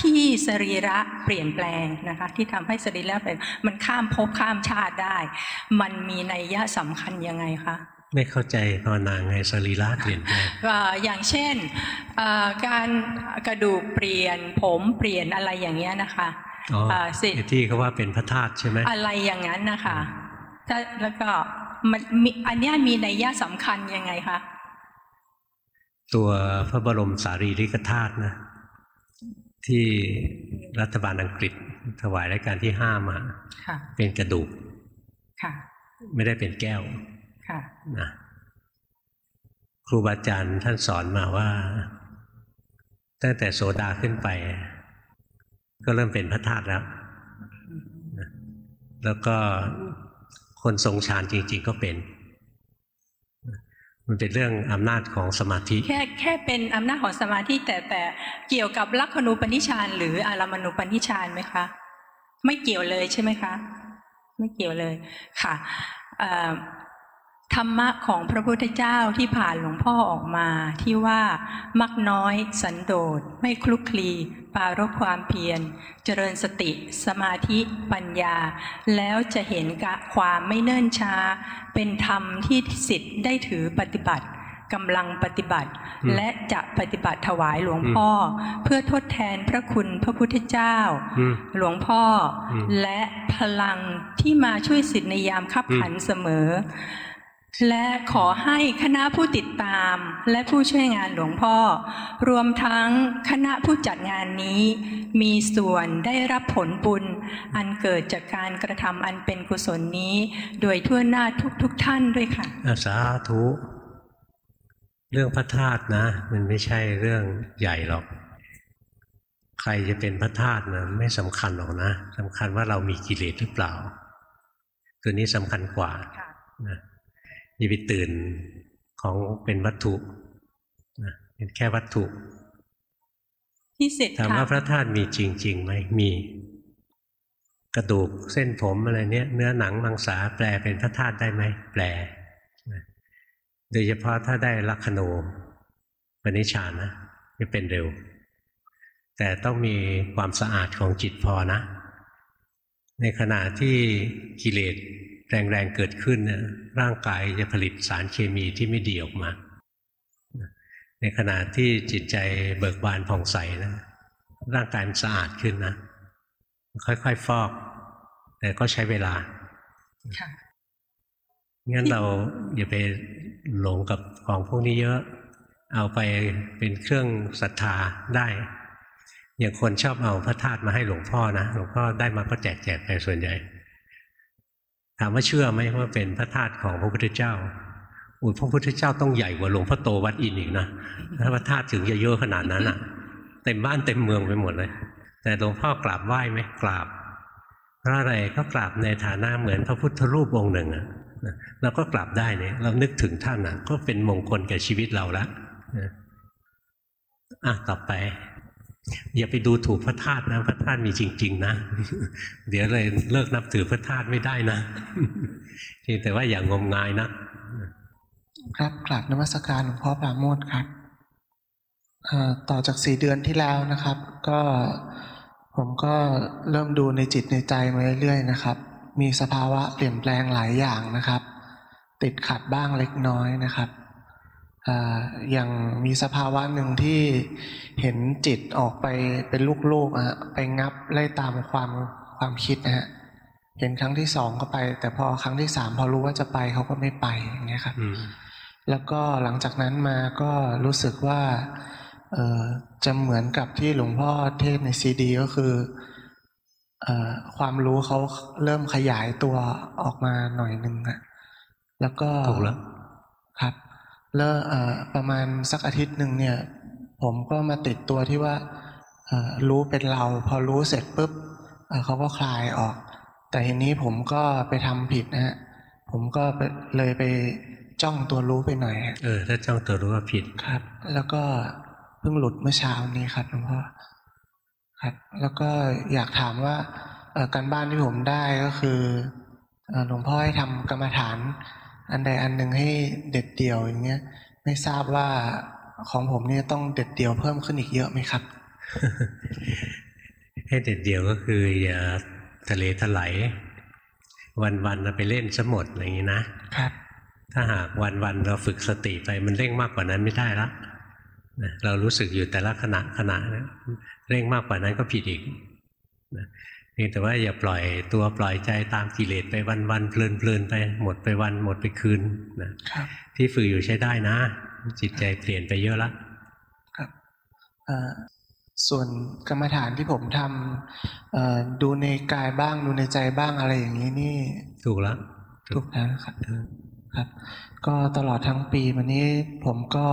[SPEAKER 2] ที่สรีระเปลี่ยนแปลงนะคะที่ทำให้สรีระเปลี่ยนมันข้ามภพข้ามชาติได้ มันมีนัยยะสำคัญยังไงคะ
[SPEAKER 1] ไม่เข้าใจภาวนาไงสรีระเปลี่ยนแปลง
[SPEAKER 2] เอ่ออย่างเช่นเอ่อการกระดูกเปลี่ยนผมเปลี่ยนอะไรอย่างเงี้ยนะคะ
[SPEAKER 1] อ๋อ
[SPEAKER 2] เอ่อสิ
[SPEAKER 1] ไอ้ที่เขาว่าเป็นพระธาตุใช่ไหม
[SPEAKER 2] อะไรอย่างนั้นนะคะถ้าแล้วก็มันมีอันเนี้ยมีนัยยะสำคัญยังไงคะ
[SPEAKER 1] ตัวพระบรมสารีริกธาตุนะที่รัฐบาลอังกฤษถวายรายการที่ห้ามา
[SPEAKER 2] ค่ะ
[SPEAKER 1] เป็นกระดูก
[SPEAKER 2] ค่ะ
[SPEAKER 1] ไม่ได้เป็นแก้ว
[SPEAKER 2] ค่ะ
[SPEAKER 1] นะครูบาอาจารย์ท่านสอนมาว่า ตั้งแต่โสดาขึ้นไป ก็เริ่มเป็นพระธาตุแล้วนะแล้วก็คนทรงฌานจริง ๆ ก็เป็น มันเป็นเรื่องอำนาจของสมาธิ
[SPEAKER 2] แค่แค่เป็นอำนาจของสมาธิแต่แต่เกี่ยวกับลักขณูปนิชฌานหรืออารามณูปนิชฌานไหมคะ ไม่เกี่ยวเลยใช่ไหมคะ ไม่เกี่ยวเลยค่ะเอ่อ ธรรมะของพระพุทธเจ้าที่ผ่านหลวงพ่อออกมาที่ว่ามักน้อยสันโดษ ไม่คลุกคลีปรารบความเพียร เจริญสติ สมาธิปัญญา แล้วจะเห็นกะความไม่เนิ่นช้า เป็นธรรมที่สิทธิ์ได้ถือปฏิบัติกำลังปฏิบัติ
[SPEAKER 1] อืม
[SPEAKER 2] และจะปฏิบัติถวายหลวงพ่ออเพื่อทดแทนพระคุณพระพุทธเจ้า
[SPEAKER 1] อืม
[SPEAKER 2] หลวงพ่ออ
[SPEAKER 1] ม
[SPEAKER 2] และพลังที่มาช่วยสิทธิ์ในยามขับ
[SPEAKER 1] อืม
[SPEAKER 2] ขันเสมอ และขอให้คณะผู้ติดตามและผู้ช่วยงานหลวงพ่อ รวมทั้งคณะผู้จัดงานนี้ มีส่วนได้รับผลบุญ อันเกิดจากการกระทำอันเป็นกุศลนี้ โดยทั่วหน้าทุกๆทท่านด้วยค่ะ
[SPEAKER 1] อาสาธุ เรื่องพระธาตุนะ มันไม่ใช่เรื่องใหญ่หรอก ใครจะเป็นพระธาตุนะไม่สำคัญหรอกนะสำคัญว่าเรามีกิเลสหรือเปล่า ตัวนี้สำคัญกว่านะ อย่าไปตื่นของเป็นวัตถุนะเป็นแค่วัตถุ
[SPEAKER 2] ที่สิทธิ์
[SPEAKER 1] ถามว่าพระธาตุมีจริงๆไหมมีกระดูกเส้นผมอะไรเนี้ยเนื้อหนังมังสาแปลเป็นพระธาตุได้ไหมแปลนะโดยเฉพาะถ้าได้ลักขณูปนิชฌานนะจะเป็นเร็ว แต่ต้องมีความสะอาดของจิตพอนะ ในขณะที่กิเลส แรงๆเกิดขึ้นเนี่ยร่างกายจะผลิตสารเคมีที่ไม่ดีออกมา ในขณะที่จิตใจเบิกบานผ่องใสนะร่างกายมันสะอาดขึ้นนะ ค่อยๆฟอก แต่ก็ใช้เวลา
[SPEAKER 2] ค่ะ
[SPEAKER 1] งั้นเราอย่าไปหลงกับของพวกนี้เยอะ เอาไปเป็นเครื่องศรัทธาได้อย่างคนชอบเอาพระธาตุมาให้หลวงพ่อนะหลวงพ่อได้มาก็แจกแจกไปส่วนใหญ่ ถามว่าเชื่อไหมว่าเป็นพระธาตุของพระพุทธเจ้าอุ้ยพระพุทธเจ้าต้องใหญ่กว่าหลวงพ่อโตวัดอินอีกนะถ้าพระธาตุถึงจะเยอะขนาดนั้นอะ เต็มบ้านเต็มเมืองไปหมดเลย แต่หลวงพ่อกราบไหว้ไหมกราบเพราะอะไรก็กราบในฐานะเหมือนพระพุทธรูปองค์หนึ่งอะเราก็กราบได้เนี่ยเรานึกถึงท่านอะ ก็เป็นมงคลแก่ชีวิตเราละอะต่อไป อย่าไปดูถูกพระธาตุนะ พระธาตุมีจริง ๆ นะ เดี๋ยวเลยเลิกนับถือพระธาตุไม่ได้นะเพียงแต่ว่าอย่างงมงายนะ
[SPEAKER 3] ครับกราบนมัสการหลวงพ่อปราโมทครับต่อจากสี่เดือนที่แล้วนะครับ ก็ผมก็เริ่มดูในจิตในใจมาเรื่อยๆนะครับ มีสภาวะเปลี่ยนแปลงหลายอย่างนะครับ ติดขัดบ้างเล็กน้อยนะครับ อ่าอย่างมีสภาวะหนึ่งที่เห็นจิตออกไปเป็นลูกๆอะฮะไปงับไล่ตามความความคิดนะฮะเห็นครั้งที่สองก็ไป แต่พอครั้งที่สามพอรู้ว่าจะไปเขาก็ไม่ไปอย่างเงี้ยครับ
[SPEAKER 1] อืม
[SPEAKER 3] แล้วก็หลังจากนั้นมาก็รู้สึกว่าเอ่อจะเหมือนกับที่หลวงพ่อเทศในซีดี ก็คือเอ่อความรู้เขาเริ่มขยายตัวออกมาหน่อยหนึ่งอะแล้วก็
[SPEAKER 1] ถูกแล้ว
[SPEAKER 3] ครับ แล้วเอ่อประมาณสักอาทิตย์หนึ่งเนี่ย ผมก็มาติดตัวที่ว่าเอ่อรู้เป็นเรา พอรู้เสร็จปุ๊บเอ่อเขาก็คลายออก แต่ทีนี้ผมก็ไปทำผิดนะฮะผมก็ไปเลยไปจ้องตัวรู้ไปหน่อยฮะ
[SPEAKER 1] เออถ้าจ้องตัวรู้ว่าผิด
[SPEAKER 3] ครับ แล้วก็เพิ่งหลุดเมื่อเช้านี้ครับหลวงพ่อครับ แล้วก็อยากถามว่าเอ่อการบ้านที่ผมได้ก็คือเอ่อหลวงพ่อให้ทำกรรมฐาน อันใดอันหนึ่งให้เด็ดเดี่ยวอย่างเงี้ย ไม่ทราบว่าของผมเนี่ยต้องเด็ดเดี่ยวเพิ่มขึ้นอีกเยอะไหมครับ
[SPEAKER 1] ให้เด็ดเดี่ยวก็คืออย่าทะเลถลายวันๆเราไปเล่นซะหมดอะไรอย่างนี้นะ
[SPEAKER 3] ครับ
[SPEAKER 1] ถ้าหากวันๆเราฝึกสติไปมันเร่งมากกว่านั้นไม่ได้ละนะเรารู้สึกอยู่แต่ละขณะขณะนะเร่งมากกว่านั้นก็ผิดอีก นะเพียงแต่ว่าอย่าปล่อยตัวปล่อยใจตามกิเลสไปวันๆเพลินๆไปหมดไปวันหมดไปคืนนะครับที่ฝึกอยู่ใช้ได้นะ จิตใจเปลี่ยนไปเยอะละ
[SPEAKER 3] ครับเอ่อส่วนกรรมฐานที่ผมทำเอ่อดูในกายบ้างดูในใจบ้างอะไรอย่างนี้นี่
[SPEAKER 1] ถูกแล้ว
[SPEAKER 3] ถูกแล้วนะครับครับ ก็ตลอดทั้งปีมานี้ผมก็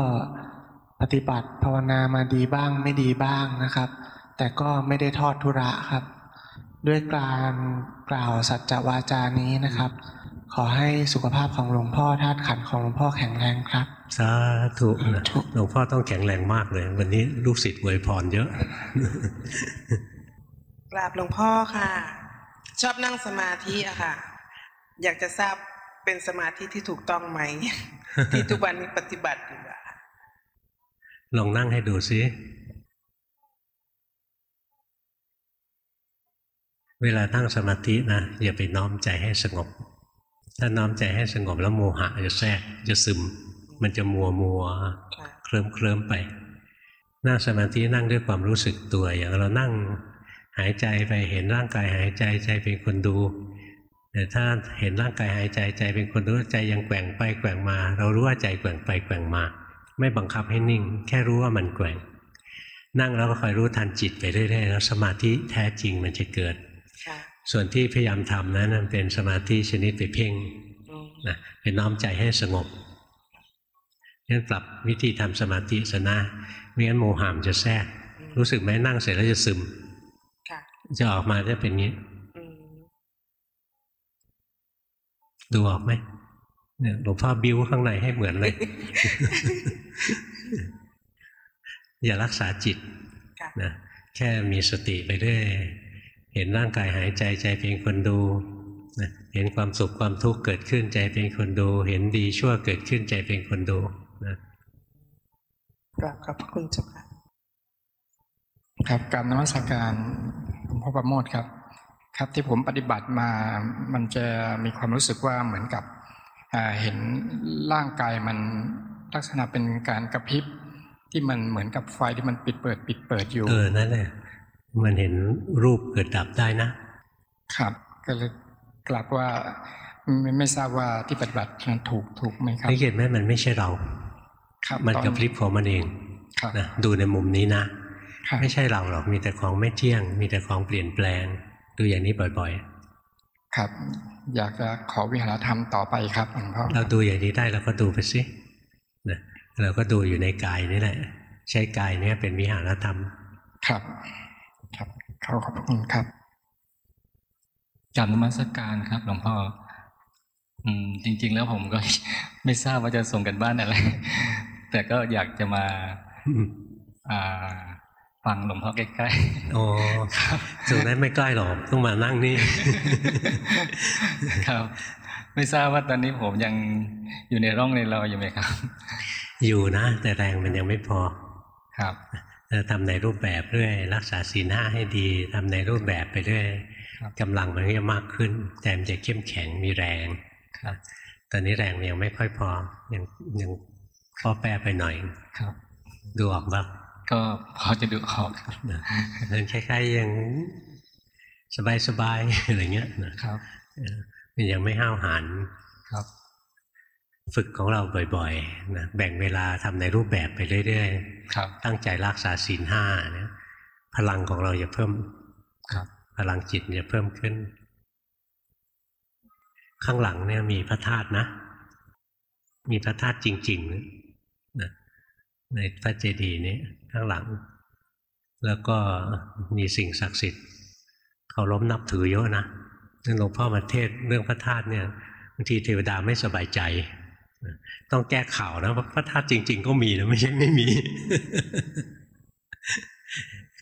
[SPEAKER 3] ปฏิบัติภาวนามาดีบ้างไม่ดีบ้างนะครับ แต่ก็ไม่ได้ทอดทุระครับ ด้วยการกล่าวสัจจวาจานี้นะครับ ขอให้สุขภาพของหลวงพ่อธาตุขันธ์ของหลวงพ่อแข็งแรงครับ
[SPEAKER 1] สาธุนะ
[SPEAKER 3] ถูก
[SPEAKER 1] หลวงพ่อต้องแข็งแรงมากเลย วันนี้ลูกศิษย์อวยพรเยอะ
[SPEAKER 4] กราบหลวงพ่อค่ะ ชอบนั่งสมาธิอะค่ะ อยากจะทราบเป็นสมาธิที่ถูกต้องไหม ที่ทุกวันนี้ปฏิบัติอยู่อะ
[SPEAKER 1] ลองนั่งให้ดูซิ เวลาตั้งสมาธินะอย่าไปน้อมใจให้สงบ ถ้าน้อมใจให้สงบแล้วโมหะจะแทรกจะซึม มันจะมัวมัวเคลิ้มเคลิ้มไป นั่งสมาธินั่งด้วยความรู้สึกตัว อย่างเรานั่งหายใจไปเห็นร่างกายหายใจใจเป็นคนดูแต่ถ้าเห็นร่างกายหายใจใจเป็นคนดูใจยังแกว่งไปแกว่งมา เรารู้ว่าใจแกว่งไปแกว่งมา ไม่บังคับให้นิ่ง แค่รู้ว่ามันแกว่ง นั่งแล้วก็คอยรู้ทันจิตไปเรื่อยๆแล้วสมาธิแท้จริงมันจะเกิด ส่วนที่พยายามทำนั้นมันเป็นสมาธิชนิดไปเพ่ง
[SPEAKER 4] อืม
[SPEAKER 1] นะเป็นน้อมใจให้สงบงั้นปรับวิธีทำสมาธิซะนะไม่งั้นโมหามจะแทรก รู้สึกไหมนั่งเสร็จแล้วจะซึม
[SPEAKER 4] ค่ะ
[SPEAKER 1] จะออกมาจะเป็นงี้
[SPEAKER 4] อืม
[SPEAKER 1] ดูออกไหมเนี่ยหลวงพ่อบิ้วข้างในให้เหมือนเลย อย่ารักษาจิต
[SPEAKER 4] ค่ะ
[SPEAKER 1] นะแค่มีสติไปเรื่อย เห็นร่างกายหายใจใจเป็นคนดูนะเห็นความสุขความทุกข์เกิดขึ้นใจเป็นคนดู เห็นดีชั่วเกิดขึ้นใจเป็นคนดูนะ
[SPEAKER 4] กราบขอบพระคุณเจ้าค่ะ
[SPEAKER 5] ครับการนมัสการหลวงพ่อประโมทครับ ครับที่ผมปฏิบัติมามันจะมีความรู้สึกว่าเหมือนกับอ่าเห็นร่างกายมันลักษณะเป็นการกระพริบที่มันเหมือนกับไฟที่มันปิดเปิด ปิดเปิดอยู่
[SPEAKER 1] เออนั่นแหละ มันเห็นรูปเกิดดับได้นะ
[SPEAKER 5] ครับ ก็เลยกลับว่าไม่ไม่ทราบว่าที่ปฏิบัตินั้นถูกถูกไหมครับ
[SPEAKER 1] นี่เห็นไหมมันไม่ใช่เรา
[SPEAKER 5] ครับ
[SPEAKER 1] มัน
[SPEAKER 5] ตอก
[SPEAKER 1] ระพริบของมันเอง
[SPEAKER 5] ครับ
[SPEAKER 1] นะดูในมุมนี้นะ
[SPEAKER 5] ครับ
[SPEAKER 1] ไม่ใช่เราหรอกมีแต่ของไม่เที่ยง มีแต่ของเปลี่ยนแปลง ดูอย่างนี้บ่อย
[SPEAKER 5] ครับ อยากจะขอวิหารธรรมต่อไปครับหลวงพ่อ
[SPEAKER 1] ๆเราดูอย่างนี้ได้เราก็ดูไปสินะเราก็ดูอยู่ในกายนี่แหละ ใช้กายเนี้เป็นวิหารธรรม
[SPEAKER 5] ครับ ครับขอขอบคุณครับ
[SPEAKER 6] กราบนมัสการครับหลวงพ่ออืมจริง ๆ แล้วผมก็ไม่ทราบว่าจะส่งกันบ้านอะไร แต่ก็อยากจะมาอ่าฟังหลวงพ่อใกล้
[SPEAKER 1] อ๋อ
[SPEAKER 6] ๆครับ
[SPEAKER 1] ตรงนั้นไม่ใกล้หรอกต้องมานั่งนี่
[SPEAKER 6] ครับ ไม่ทราบว่าตอนนี้ผมยังอยู่ในร่องในรอยอยู่ไหมครับ
[SPEAKER 1] อยู่นะ แต่แรงมันยังไม่พอ
[SPEAKER 6] ครับ
[SPEAKER 1] เรา ทำในรูปแบบเรื่อยรักษาศีลห้าให้ดีทำในรูปแบบไปเรื่อย
[SPEAKER 6] ครับ
[SPEAKER 1] กำลังมันก็จะมากขึ้น แต่มันจะเข้มแข็งมีแรง
[SPEAKER 6] ครับ
[SPEAKER 1] ตอนนี้แรงมันยังไม่ค่อยพอยังยังพอแปรไปหน่อย
[SPEAKER 6] ครับ
[SPEAKER 1] ดูออกบ้าง
[SPEAKER 6] ก็พอจะดูออกครับ
[SPEAKER 1] นะมันคล้ายๆยังสบายๆอะไรเงี้ยนะครับเออมันยังไม่ห้าวหาญ
[SPEAKER 6] ครับ
[SPEAKER 1] ฝึกของเราบ่อยๆนะแบ่งเวลาทำในรูปแบบไปเรื่อย
[SPEAKER 6] ครับ
[SPEAKER 1] ๆตั้งใจรักษาศีลห้านะพลังของเราจะเพิ่ม
[SPEAKER 6] ครับ
[SPEAKER 1] พลังจิตจะเพิ่มขึ้น ข้างหลังเนี่ยมีพระธาตุนะ มีพระธาตุจริงๆนะในพระเจดีย์นี้ข้างหลัง แล้วก็มีสิ่งศักดิ์สิทธิ์เขาล้มนับถือเยอะนะนั่นหลวงพ่อมาเทศน์เรื่องพระธาตุเนี่ยบางทีเทวดาไม่สบายใจนะ ต้องแก้ข่าวนะพระธาตุจริง ๆ ก็มีนะไม่ใช่ไม่มี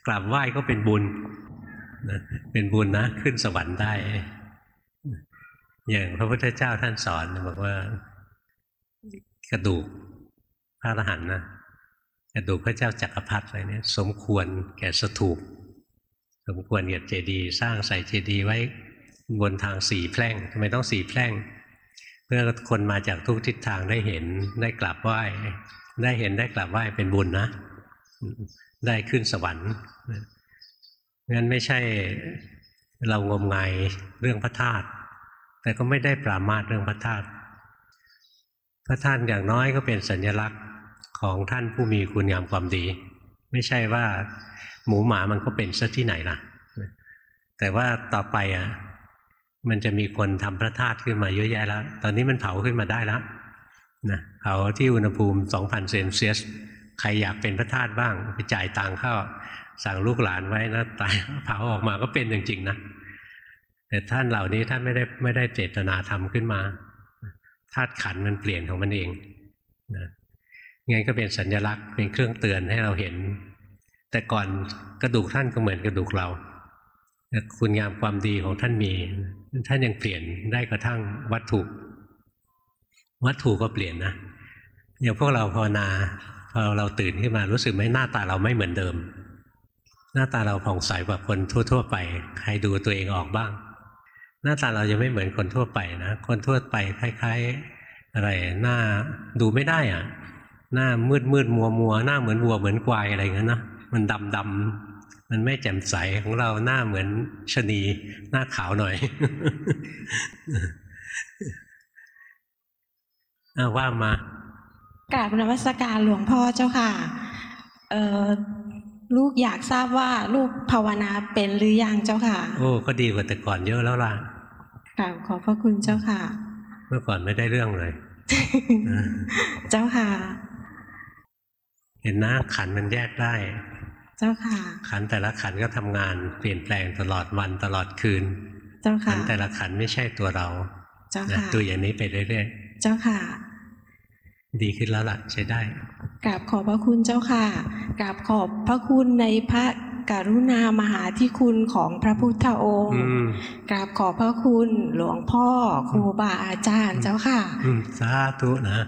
[SPEAKER 1] กราบไหว้ก็เป็นบุญนะเป็นบุญนะ ขึ้นสวรรค์ได้ อย่างพระพุทธเจ้าท่านสอนบอกว่า กระดูกพระอรหันต์นะกระดูกพระเจ้าจักรพรรดิอะไรเนี่ย สมควรแก่สถูปสมควรแก่เจดีย์สร้างใส่เจดีย์ไว้บนทางสี่แพร่งทำไมต้องสี่แพร่ง เพื่อคนมาจากทุกทิศทางได้เห็นได้กราบไหว้ได้เห็นได้กราบไหว้เป็นบุญนะ ได้ขึ้นสวรรค์งั้นไม่ใช่เรางมงายเรื่องพระธาตุแต่ก็ไม่ได้ปรามาสเรื่องพระธาตุพระธาตุอย่างน้อยก็เป็นสัญลักษณ์ของท่านผู้มีคุณงามความดี ไม่ใช่ว่าหมูหมามันก็เป็นซะที่ไหนล่ะ แต่ว่าต่อไปอะ มันจะมีคนทำพระธาตุขึ้นมาเยอะแยะแล้ว ตอนนี้มันเผาขึ้นมาได้แล้วนะเผาที่อุณหภูมิ2,000เซนเซียส ใครอยากเป็นพระธาตุบ้างไปจ่ายตังค์เข้าสั่งลูกหลานไว้นะตายเผาออกมาก็เป็นจริงๆนะแต่ท่านเหล่านี้ท่านไม่ได้ไม่ได้เจตนาทำขึ้นมาธาตุขันมันเปลี่ยนของมันเองนะงั้นก็เป็นสัญลักษณ์เป็นเครื่องเตือนให้เราเห็น แต่ก่อนกระดูกท่านก็เหมือนกระดูกเราคุณงามความดีของท่านมี ท่านยังเปลี่ยนได้กระทั่งวัตถุ วัตถุก็เปลี่ยนนะอย่างพวกเราภาวนาพอเราตื่นขึ้นมารู้สึกไหมหน้าตาเราไม่เหมือนเดิม หน้าตาเราผ่องใสกว่าคนทั่ว ๆ ไป ใครดูตัวเองออกบ้าง หน้าตาเราจะไม่เหมือนคนทั่วไปนะคนทั่วไปคล้ายๆอะไรหน้าดูไม่ได้อะหน้ามืดมืดมัวมัวหน้าเหมือนวัวเหมือนควายอะไรอย่างนั้นนะมันดำดำ มันไม่แจ่มใสของเราหน้าเหมือนชะนีหน้าขาวหน่อยอาว่ามา
[SPEAKER 7] กราบนมัสการหลวงพ่อเจ้าค่ะ เอ่อลูกอยากทราบว่าลูกภาวนาเป็นหรือยังเจ้าค่ะ
[SPEAKER 1] โอ้ก็ดีกว่าแต่ก่อนเยอะแล้วล่ะ
[SPEAKER 7] กราบขอบพระคุณเจ้าค่ะ
[SPEAKER 1] เมื่อก่อนไม่ได้เรื่องเลยเออ
[SPEAKER 7] เจ้าค่ะ
[SPEAKER 1] เห็นนะขันธ์มันแยกได้
[SPEAKER 7] เจ้าค่ะ
[SPEAKER 1] ขันธ์แต่ละขันธ์ก็ทำงานเปลี่ยนแปลงตลอดวันตลอดคืน
[SPEAKER 7] เจ้า
[SPEAKER 1] ขั
[SPEAKER 7] ค่ะ
[SPEAKER 1] นธ์แต่ละขันธ์ไม่ใช่ตัวเรา
[SPEAKER 7] เจ้า
[SPEAKER 1] นะ
[SPEAKER 7] ค่ะ
[SPEAKER 1] ดูอย่างนี้ไปเรื่อย
[SPEAKER 7] เจ้าค่ะ
[SPEAKER 1] ๆดีขึ้นแล้วล่ะใช้ได้
[SPEAKER 7] กราบขอบพระคุณเจ้าค่ะกราบขอบพระคุณในพระกรุณามหาธิคุณของพระพุทธองค์
[SPEAKER 1] อืม
[SPEAKER 7] กราบขอบพระคุณหลวงพ่อครูบาอาจารย์เจ้าค่ะ
[SPEAKER 1] อืมสาธุนะ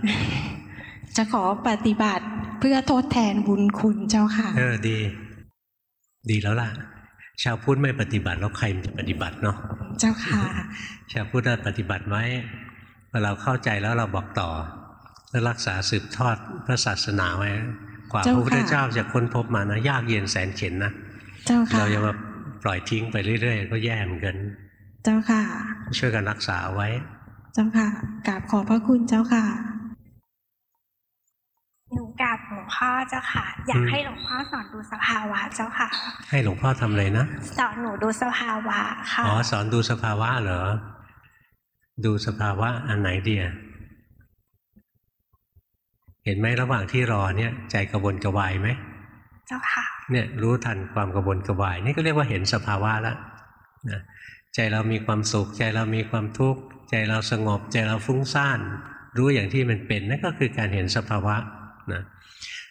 [SPEAKER 7] จะขอปฏิบัติเพื่อทดแทนบุญคุณเจ้าค่ะ
[SPEAKER 1] เออดี ดีแล้วล่ะ ชาวพุทธไม่ปฏิบัติแล้วใครจะปฏิบัติเนาะ
[SPEAKER 7] เจ้าค่ะ
[SPEAKER 1] ชาวพุทธปฏิบัติไว้พอเราเข้าใจแล้วเราบอกต่อแล้วรักษาสืบทอดพระศาสนาไว้ กว่าพ
[SPEAKER 7] เจ้า
[SPEAKER 1] ระพุทธ
[SPEAKER 7] ค่ะ
[SPEAKER 1] เจ้าจะค้นพบมานะยากเย็นแสนเข็ญนะ
[SPEAKER 7] เจ้าค่ะ
[SPEAKER 1] เราจะมาปล่อยทิ้งไปเรื่อยๆ ก็แย่เหมือนกัน
[SPEAKER 7] เจ้าค่ะ
[SPEAKER 1] ช่วยกันรักษาเอาไว้
[SPEAKER 7] เจ้าค่ะกราบขอบพระคุณเจ้าค่ะ
[SPEAKER 8] หนูกราบหลวงพ่อเจ้าค่ะ อยา
[SPEAKER 1] อื
[SPEAKER 8] ก
[SPEAKER 1] ม
[SPEAKER 8] ให้หลวงพ่อสอนดูสภาวะเจ้าค่ะ
[SPEAKER 1] ให้หลวงพ่อทำอะไรนะ
[SPEAKER 8] สอนหนูดูสภาวะค่ะ
[SPEAKER 1] อ๋อสอนดูสภาวะเหรอ ดูสภาวะอันไหนเดียเห็นไหมระหว่างที่รอเนี่ยใจกระวนกระวายไหม
[SPEAKER 8] เจ้าค่ะ
[SPEAKER 1] เนี่ยรู้ทันความกระวนกระวาย นี่ก็เรียกว่าเห็นสภาวะแล้วนะใจเรามีความสุข ใจเรามีความทุกข์ใจเราสงบ ใจเราฟุ้งซ่าน รู้อย่างที่มันเป็นนั่นก็คือการเห็นสภาวะ นะ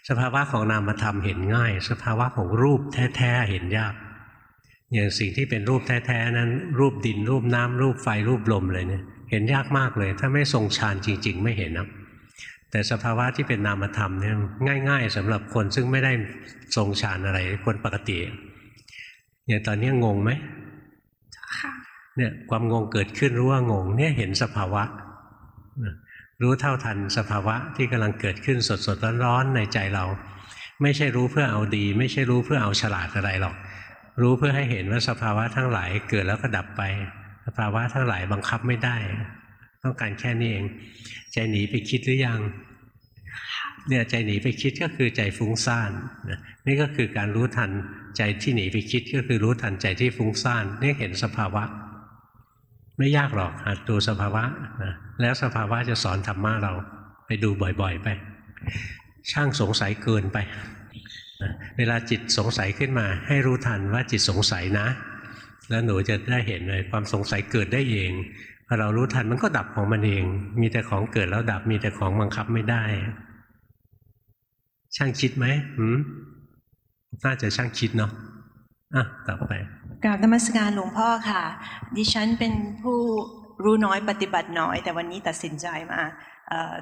[SPEAKER 1] สภาวะของนามธรรมเห็นง่าย สภาวะของรูปแท้ๆเห็นยาก อย่างสิ่งที่เป็นรูปแท้ๆนั้น รูปดินรูปน้ำรูปไฟรูปลมเลยเนี่ยเห็นยากมากเลย ถ้าไม่ทรงฌานจริง ๆ ไม่เห็นนะแต่สภาวะที่เป็นนามธรรมเนี่ยง่าย ๆสำหรับคนซึ่งไม่ได้ทรงฌานอะไรคนปกติอย่างตอนนี้งงไหม
[SPEAKER 8] ค่ะ
[SPEAKER 1] เนี่ยความงงเกิดขึ้นรู้ว่างงเนี่ยเห็นสภาวะนะ รู้เท่าทันสภาวะที่กำลังเกิดขึ้นสดสดร้อนๆในใจเรา ไม่ใช่รู้เพื่อเอาดี ไม่ใช่รู้เพื่อเอาฉลาดอะไรหรอก รู้เพื่อให้เห็นว่าสภาวะทั้งหลายเกิดแล้วก็ดับไป สภาวะทั้งหลายบังคับไม่ได้ ต้องการแค่นี้เอง ใจหนีไปคิดหรือยังเนี่ยใจหนีไปคิดก็คือใจฟุ้งซ่านนะนี่ก็คือการรู้ทันใจที่หนีไปคิดก็คือรู้ทันใจที่ฟุ้งซ่านนี่เห็นสภาวะ ไม่ยากหรอกหัดดูสภาวะนะแล้วสภาวะจะสอนธรรมะเราไปดูบ่อยๆไป ช่างสงสัยเกินไปนะเวลาจิตสงสัยขึ้นมา ให้รู้ทันว่าจิตสงสัยนะ แล้วหนูจะได้เห็นเลยความสงสัยเกิดได้เองพอเรารู้ทันมันก็ดับของมันเอง มีแต่ของเกิดแล้วดับมีแต่ของบังคับไม่ได้ ช่างคิดไหมหน่าจะช่างคิดเนาะอะต่อไป
[SPEAKER 9] กราบนมัสการหลวงพ่อค่ะ ดิฉันเป็นผู้รู้น้อยปฏิบัติน้อย แต่วันนี้ตัดสินใจมาเอ่อ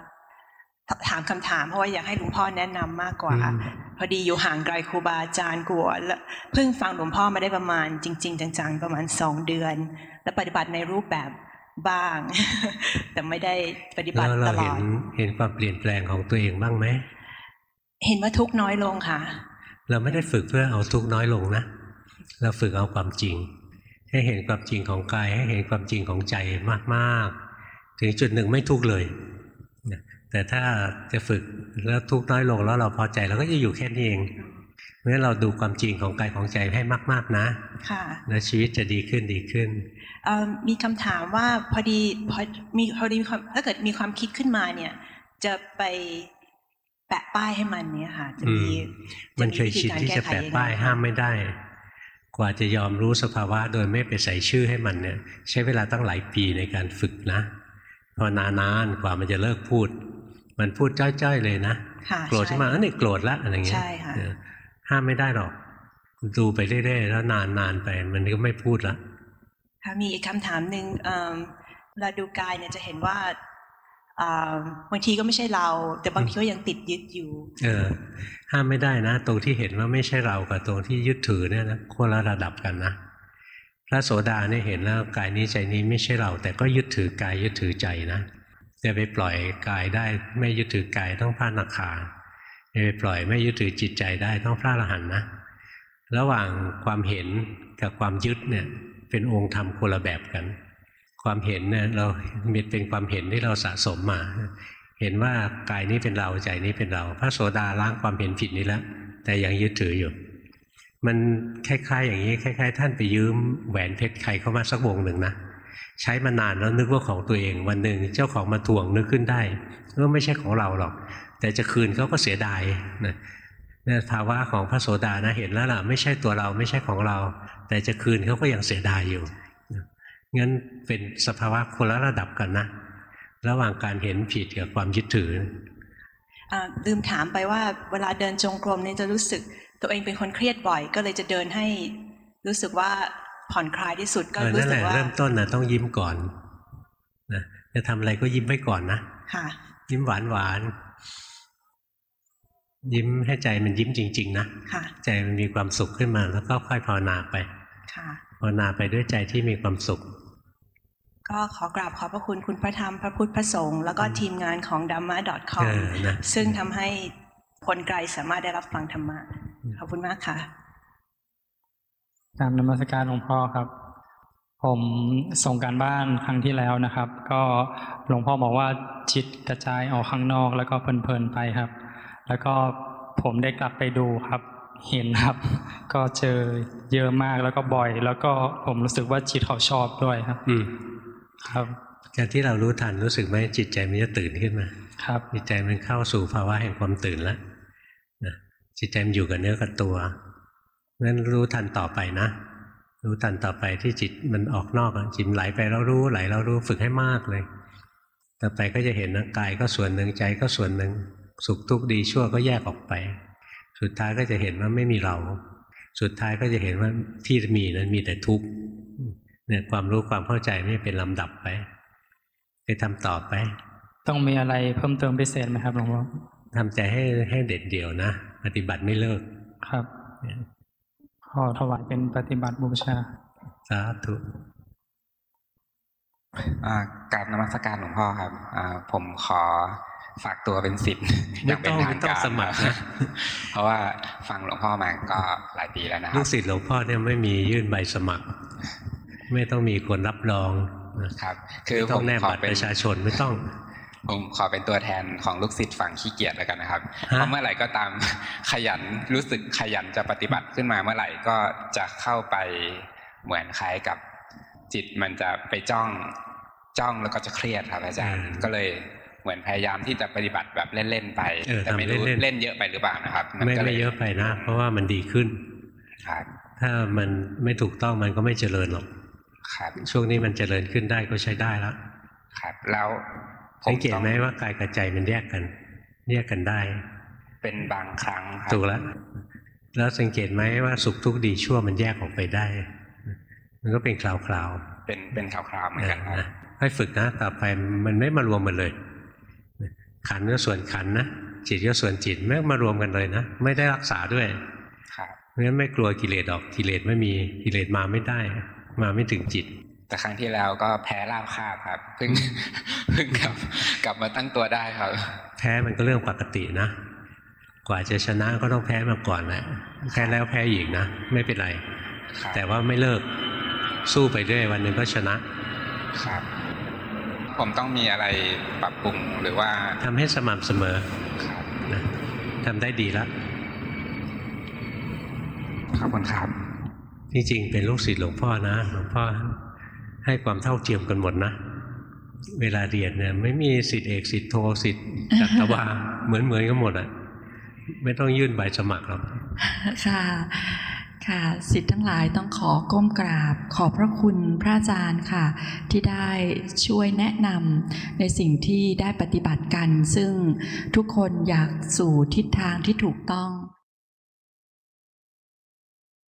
[SPEAKER 9] ถถามคำถามเพราะว่าอยากให้หลวงพ่อแนะนำมากกว่า
[SPEAKER 1] อืม
[SPEAKER 9] พอดีอยู่ห่างไกลครูบาอาจารย์กลัวและเพิ่งฟังหลวงพ่อมาได้ประมาณ จริง ๆ จังๆ ประมาณสองเดือน และปฏิบัติในรูปแบบบ้าง แต่ไม่ได้ปฏิบั
[SPEAKER 1] แล้
[SPEAKER 9] ติ
[SPEAKER 1] วเรา
[SPEAKER 9] ตล
[SPEAKER 1] เห็
[SPEAKER 9] อนด
[SPEAKER 1] เห็นความเปลี่ยนแปลงของตัวเองบ้างไหม
[SPEAKER 9] เห็นว่าทุกข์น้อยลงค่ะ
[SPEAKER 1] เราไม่ได้ฝึกเพื่อเอาทุกข์น้อยลงนะ เราฝึกเอาความจริง ให้เห็นความจริงของกายให้เห็นความจริงของใจมากๆ ถึงจุดหนึ่งไม่ทุกข์เลยนะแต่ถ้าจะฝึกแล้วทุกข์น้อยลงแล้วเราพอใจเราก็จะอยู่แค่นี้เองเพราะฉะนั้นเราดูความจริงของกายของใจให้มาก ๆนะ
[SPEAKER 9] ค่ะ
[SPEAKER 1] แล้วชีวิตจะดีขึ้นดีขึ้น
[SPEAKER 9] เอ่อมีคำถามว่าพอดีพอมีพอดีมีความถ้าเกิดมีความคิดขึ้นมาเนี่ย จะไปแปะป้ายให้มันเนี่ยค่ะ จะมี
[SPEAKER 1] อืมมันเคยชินที่จะแปะป้ายห้ามไม่ได้ กว่าจะยอมรู้สภาวะโดยไม่ไปใส่ชื่อให้มันเนี่ย ใช้เวลาตั้งหลายปีในการฝึกนะพอนานๆกว่ามันจะเลิกพูด มันพูดจ้อยๆเลยนะ
[SPEAKER 9] ค่ะ
[SPEAKER 1] โกรธขึ้นมาเออนี่โกรธละอะไรเงี้ย
[SPEAKER 9] ใช่ค่ะ
[SPEAKER 1] เออห้ามไม่ได้หรอกดูไปเรื่อยๆแล้วนานๆไป มันก็ไม่พูดละ
[SPEAKER 9] ค่ะมีอีกคำถามหนึ่งเอิ่มเวลาดูกายเนี่ยจะเห็นว่าอ่า บางทีก็ไม่ใช่เรา แต่บางทีก็ยังติดยึดอยู่
[SPEAKER 1] เออ ห้ามไม่ได้นะ ตรงที่เห็นว่าไม่ใช่เรากับตรงที่ยึดถือเนี่ยนะคนละระดับกันนะพระโสดาเนี่ยเห็นแล้วกายนี้ใจนี้ไม่ใช่เรา แต่ก็ยึดถือกายยึดถือใจนะจะไปปล่อยกายได้ไม่ยึดถือกายต้องพระนาคาจะไปปล่อยไม่ยึดถือจิตใจได้ต้องพระอรหันต์นะระหว่างความเห็นกับความยึดเนี่ยเป็นองค์ธรรมคนละแบบกัน ความเห็นเนี่ยเราเป็นความเห็นที่เราสะสมมา เห็นว่ากายนี้เป็นเราใจนี้เป็นเรา พระโสดาล้างความเห็นผิดนี้แล้วแต่ยังยึดถืออยู่ มันคล้ายๆ อย่างนี้คล้าย ๆ ท่านไปยืมแหวนเพชรใครเข้ามาสักวงหนึ่งนะใช้มานานแล้วนึกว่าของตัวเองวันหนึ่งเจ้าของมาทวงนึกขึ้นได้ว่าไม่ใช่ของเราหรอก แต่จะคืนเขาก็เสียดายนะเนี่ยภาวะของพระโสดานะเห็นแล้วล่ะไม่ใช่ตัวเราไม่ใช่ของเรา แต่จะคืนเขาก็ยังเสียดายอยู่ งั้นเป็นสภาวะคนละระดับกันนะ ระหว่างการเห็นผิดกับความยึดถือ
[SPEAKER 9] อ่าลืมถามไปว่าเวลาเดินจงกรมเนี่ยจะรู้สึก ตัวเองเป็นคนเครียดบ่อย ก็เลยจะเดินให้รู้สึกว่าผ่อนคลายที่สุดก็
[SPEAKER 1] เออ
[SPEAKER 9] รู้
[SPEAKER 1] นั่นแห
[SPEAKER 9] สึก
[SPEAKER 1] ละ
[SPEAKER 9] ว่า
[SPEAKER 1] เริ่มต้นนะต้องยิ้มก่อนนะจะทำอะไรก็ยิ้มไว้ก่อนนะ
[SPEAKER 9] ค่ะ
[SPEAKER 1] ยิ้มหวานหวานยิ้มให้ใจมันยิ้มจริง ๆ นะ
[SPEAKER 9] ค่ะ
[SPEAKER 1] ใจมันมีความสุขขึ้นมา แล้วก็ค่อยภาวนาไป
[SPEAKER 9] ค่ะ
[SPEAKER 1] ภาวนาไปด้วยใจที่มีความสุข
[SPEAKER 9] ก็ขอกราบขอบพระคุณคุณพระธรรมพระพุทธพระสงฆ์แล้วก็ทีมงานของ dhamma
[SPEAKER 1] เอ
[SPEAKER 9] com
[SPEAKER 1] อนะ
[SPEAKER 9] ซึ่งทำให้คนไกลสามารถได้รับฟังธรรมะขอบคุณมากค่ะ
[SPEAKER 10] กรารนมัสการหลวงพ่อครับ ผมส่งการบ้านครั้งที่แล้วนะครับ ก็หลวงพ่อบอกว่าจิตกระจายออกข้างนอกแล้วก็เพลินๆไปครับ แล้วก็ผมได้กลับไปดูครับเห็นครับ ก็เจอเยอะมากแล้วก็บ่อย แล้วก็ผมรู้สึกว่าจิตเขาชอบด้วยครับ
[SPEAKER 1] อืม
[SPEAKER 10] ครับ
[SPEAKER 1] การที่เรารู้ทันรู้สึกไหมจิตใจมันจะตื่นขึ้นมา
[SPEAKER 10] ครับ
[SPEAKER 1] จิตใจมันเข้าสู่ภาวะแห่งความตื่นแล้วนะจิตใจมันอยู่กับเนื้อกับตัวงั้นรู้ทันต่อไปนะรู้ทันต่อไปที่จิตมันออกนอกอะจิตไหลไปแล้วรู้ไหลแล้วรู้ฝึกให้มากเลย ต่อไปก็จะเห็นนะกายก็ส่วนหนึ่งใจก็ส่วนหนึ่งสุขทุกข์ดีชั่วก็แยกออกไป สุดท้ายก็จะเห็นว่าไม่มีเรา สุดท้ายก็จะเห็นว่าที่มีนั้นมีแต่ทุกข์ เนี่ยความรู้ความเข้าใจไม่เป็นลำดับไปไปทำต่อไป
[SPEAKER 10] ต้องมีอะไรเพิ่มเติมพิเศษไหมครับหลวงพ่อ
[SPEAKER 1] ทำใจให้ให้เด็ดเดี่ยวนะปฏิบัติไม่เลิก
[SPEAKER 10] ครับขอถวายเป็นปฏิบัติบูชา
[SPEAKER 1] สาธุ
[SPEAKER 11] อ่ากราบนมัสการหลวงพ่อครับอ่าผมขอฝากตัวเป็นศิษย์อ
[SPEAKER 1] ไม่
[SPEAKER 11] ย่างเป็
[SPEAKER 1] ต้
[SPEAKER 11] น
[SPEAKER 1] อง
[SPEAKER 11] ทา
[SPEAKER 1] ไม่
[SPEAKER 11] ง
[SPEAKER 1] ต้อ
[SPEAKER 11] กางร
[SPEAKER 1] สมัครนะ
[SPEAKER 11] เพราะว่าฟังหลวงพ่อมาก็หลายปีแล้วนะค
[SPEAKER 1] ลู
[SPEAKER 11] รับ
[SPEAKER 1] กศิษย์หลวงพ่อเนี่ยไม่มียื่นใบสมัคร ไม่ต้องมีคนรับรองนะครับ
[SPEAKER 11] คือ
[SPEAKER 1] ไม่ต้
[SPEAKER 11] ผ
[SPEAKER 1] อง
[SPEAKER 11] ม
[SPEAKER 1] แนบ
[SPEAKER 11] ขอ
[SPEAKER 1] บัตร
[SPEAKER 11] เป็
[SPEAKER 1] ป
[SPEAKER 11] น
[SPEAKER 1] ระชาชนไม่ต้อง
[SPEAKER 11] ผมขอเป็นตัวแทนของลูกศิษย์ฝั่งขี้เกียจแล้วกันนะครับ
[SPEAKER 1] ฮะ
[SPEAKER 11] เพราะเมื่อไหร่ก็ตามขยันรู้สึกขยันจะปฏิบัติขึ้นมาเมื่อไหร่ก็จะเข้าไปเหมือนคล้ายกับจิตมันจะไปจ้องจ้องแล้วก็จะเครียดครับอาจารย์ก็เลยเหมือนพยายามที่จะปฏิบัติแบบเล่นๆไป
[SPEAKER 1] เออ
[SPEAKER 11] แต่ไม่รู้
[SPEAKER 1] ทำเล่นๆ
[SPEAKER 11] เล่นเยอะไปหรือเปล่านะครับน
[SPEAKER 1] ไม่
[SPEAKER 11] ก็ล
[SPEAKER 1] ไม่เยอะไปนะ เพราะว่ามันดีขึ้น
[SPEAKER 11] ครับ
[SPEAKER 1] ถ้ามันไม่ถูกต้องมันก็ไม่เจริญหรอก
[SPEAKER 11] ครับ
[SPEAKER 1] ช่วงนี้มันเจริญขึ้นได้ก็ใช้ได้แล้ว
[SPEAKER 11] ครับ แล้วผ
[SPEAKER 1] สังเกต
[SPEAKER 11] ต้อง
[SPEAKER 1] ไหมว่ากายกับใจมันแยกกัน แยกกันได้
[SPEAKER 11] เป็นบางครั้งครับ
[SPEAKER 1] ถูกแล้วแล้วสังเกตไหมว่าสุขทุกข์ดีชั่วมันแยกออกไปได้ มันก็เป็นคราวๆ
[SPEAKER 11] เป็นเป็นคราวๆเหมือนกันครับ
[SPEAKER 1] นะให้ฝึกนะต่อไปมันไม่มารวมกันเลย ขันธ์ก็ส่วนขันธ์นะจิตก็ส่วนจิตไม่มารวมกันเลยนะไม่ได้รักษาด้วย
[SPEAKER 11] ครับ
[SPEAKER 1] เพราะฉะนั้นไม่กลัวกิเลสออกกิเลสไม่มีกิเลสมาไม่ได้ มาไม่ถึงจิต
[SPEAKER 11] แต่ครั้งที่แล้วก็แพ้ราบคาบครับเพิ่งเพิ่งกลับกลับมาตั้งตัวได้ครับ
[SPEAKER 1] แพ้มันก็เรื่องปกตินะ กว่าจะชนะก็ต้องแพ้มาก่อนแหละแพ้แล้วแพ้อีกนะ ไม่เป็นไร
[SPEAKER 11] ครับ
[SPEAKER 1] แต่ว่าไม่เลิกสู้ไปเรื่อยวันหนึ่งก็ชนะ
[SPEAKER 11] ครับ ผมต้องมีอะไรปรับปรุงหรือว่า
[SPEAKER 1] ทำให้สม่ำเสมอ
[SPEAKER 11] ครับ
[SPEAKER 1] นะทำได้ดีแล้ว
[SPEAKER 11] ขอบคุณครับ
[SPEAKER 1] ที่จริงเป็นลูกศิษย์หลวงพ่อนะหลวงพ่อให้ความเท่าเทียมกันหมดนะ เวลาเรียนเนี่ยไม่มีสิทธิเอกสิทธิโทสิทธิจัตวาเหมือนเหมือนกันหมดอะไม่ต้องยื่นใบสมัครหรอก
[SPEAKER 12] ค่ะค่ะสิทธิ์ทั้งหลายต้องขอก้มกราบ ขอบพระคุณพระอาจารย์ค่ะ ที่ได้ช่วยแนะนำในสิ่งที่ได้ปฏิบัติกัน ซึ่งทุกคนอยากสู่ทิศทางที่ถูกต้อง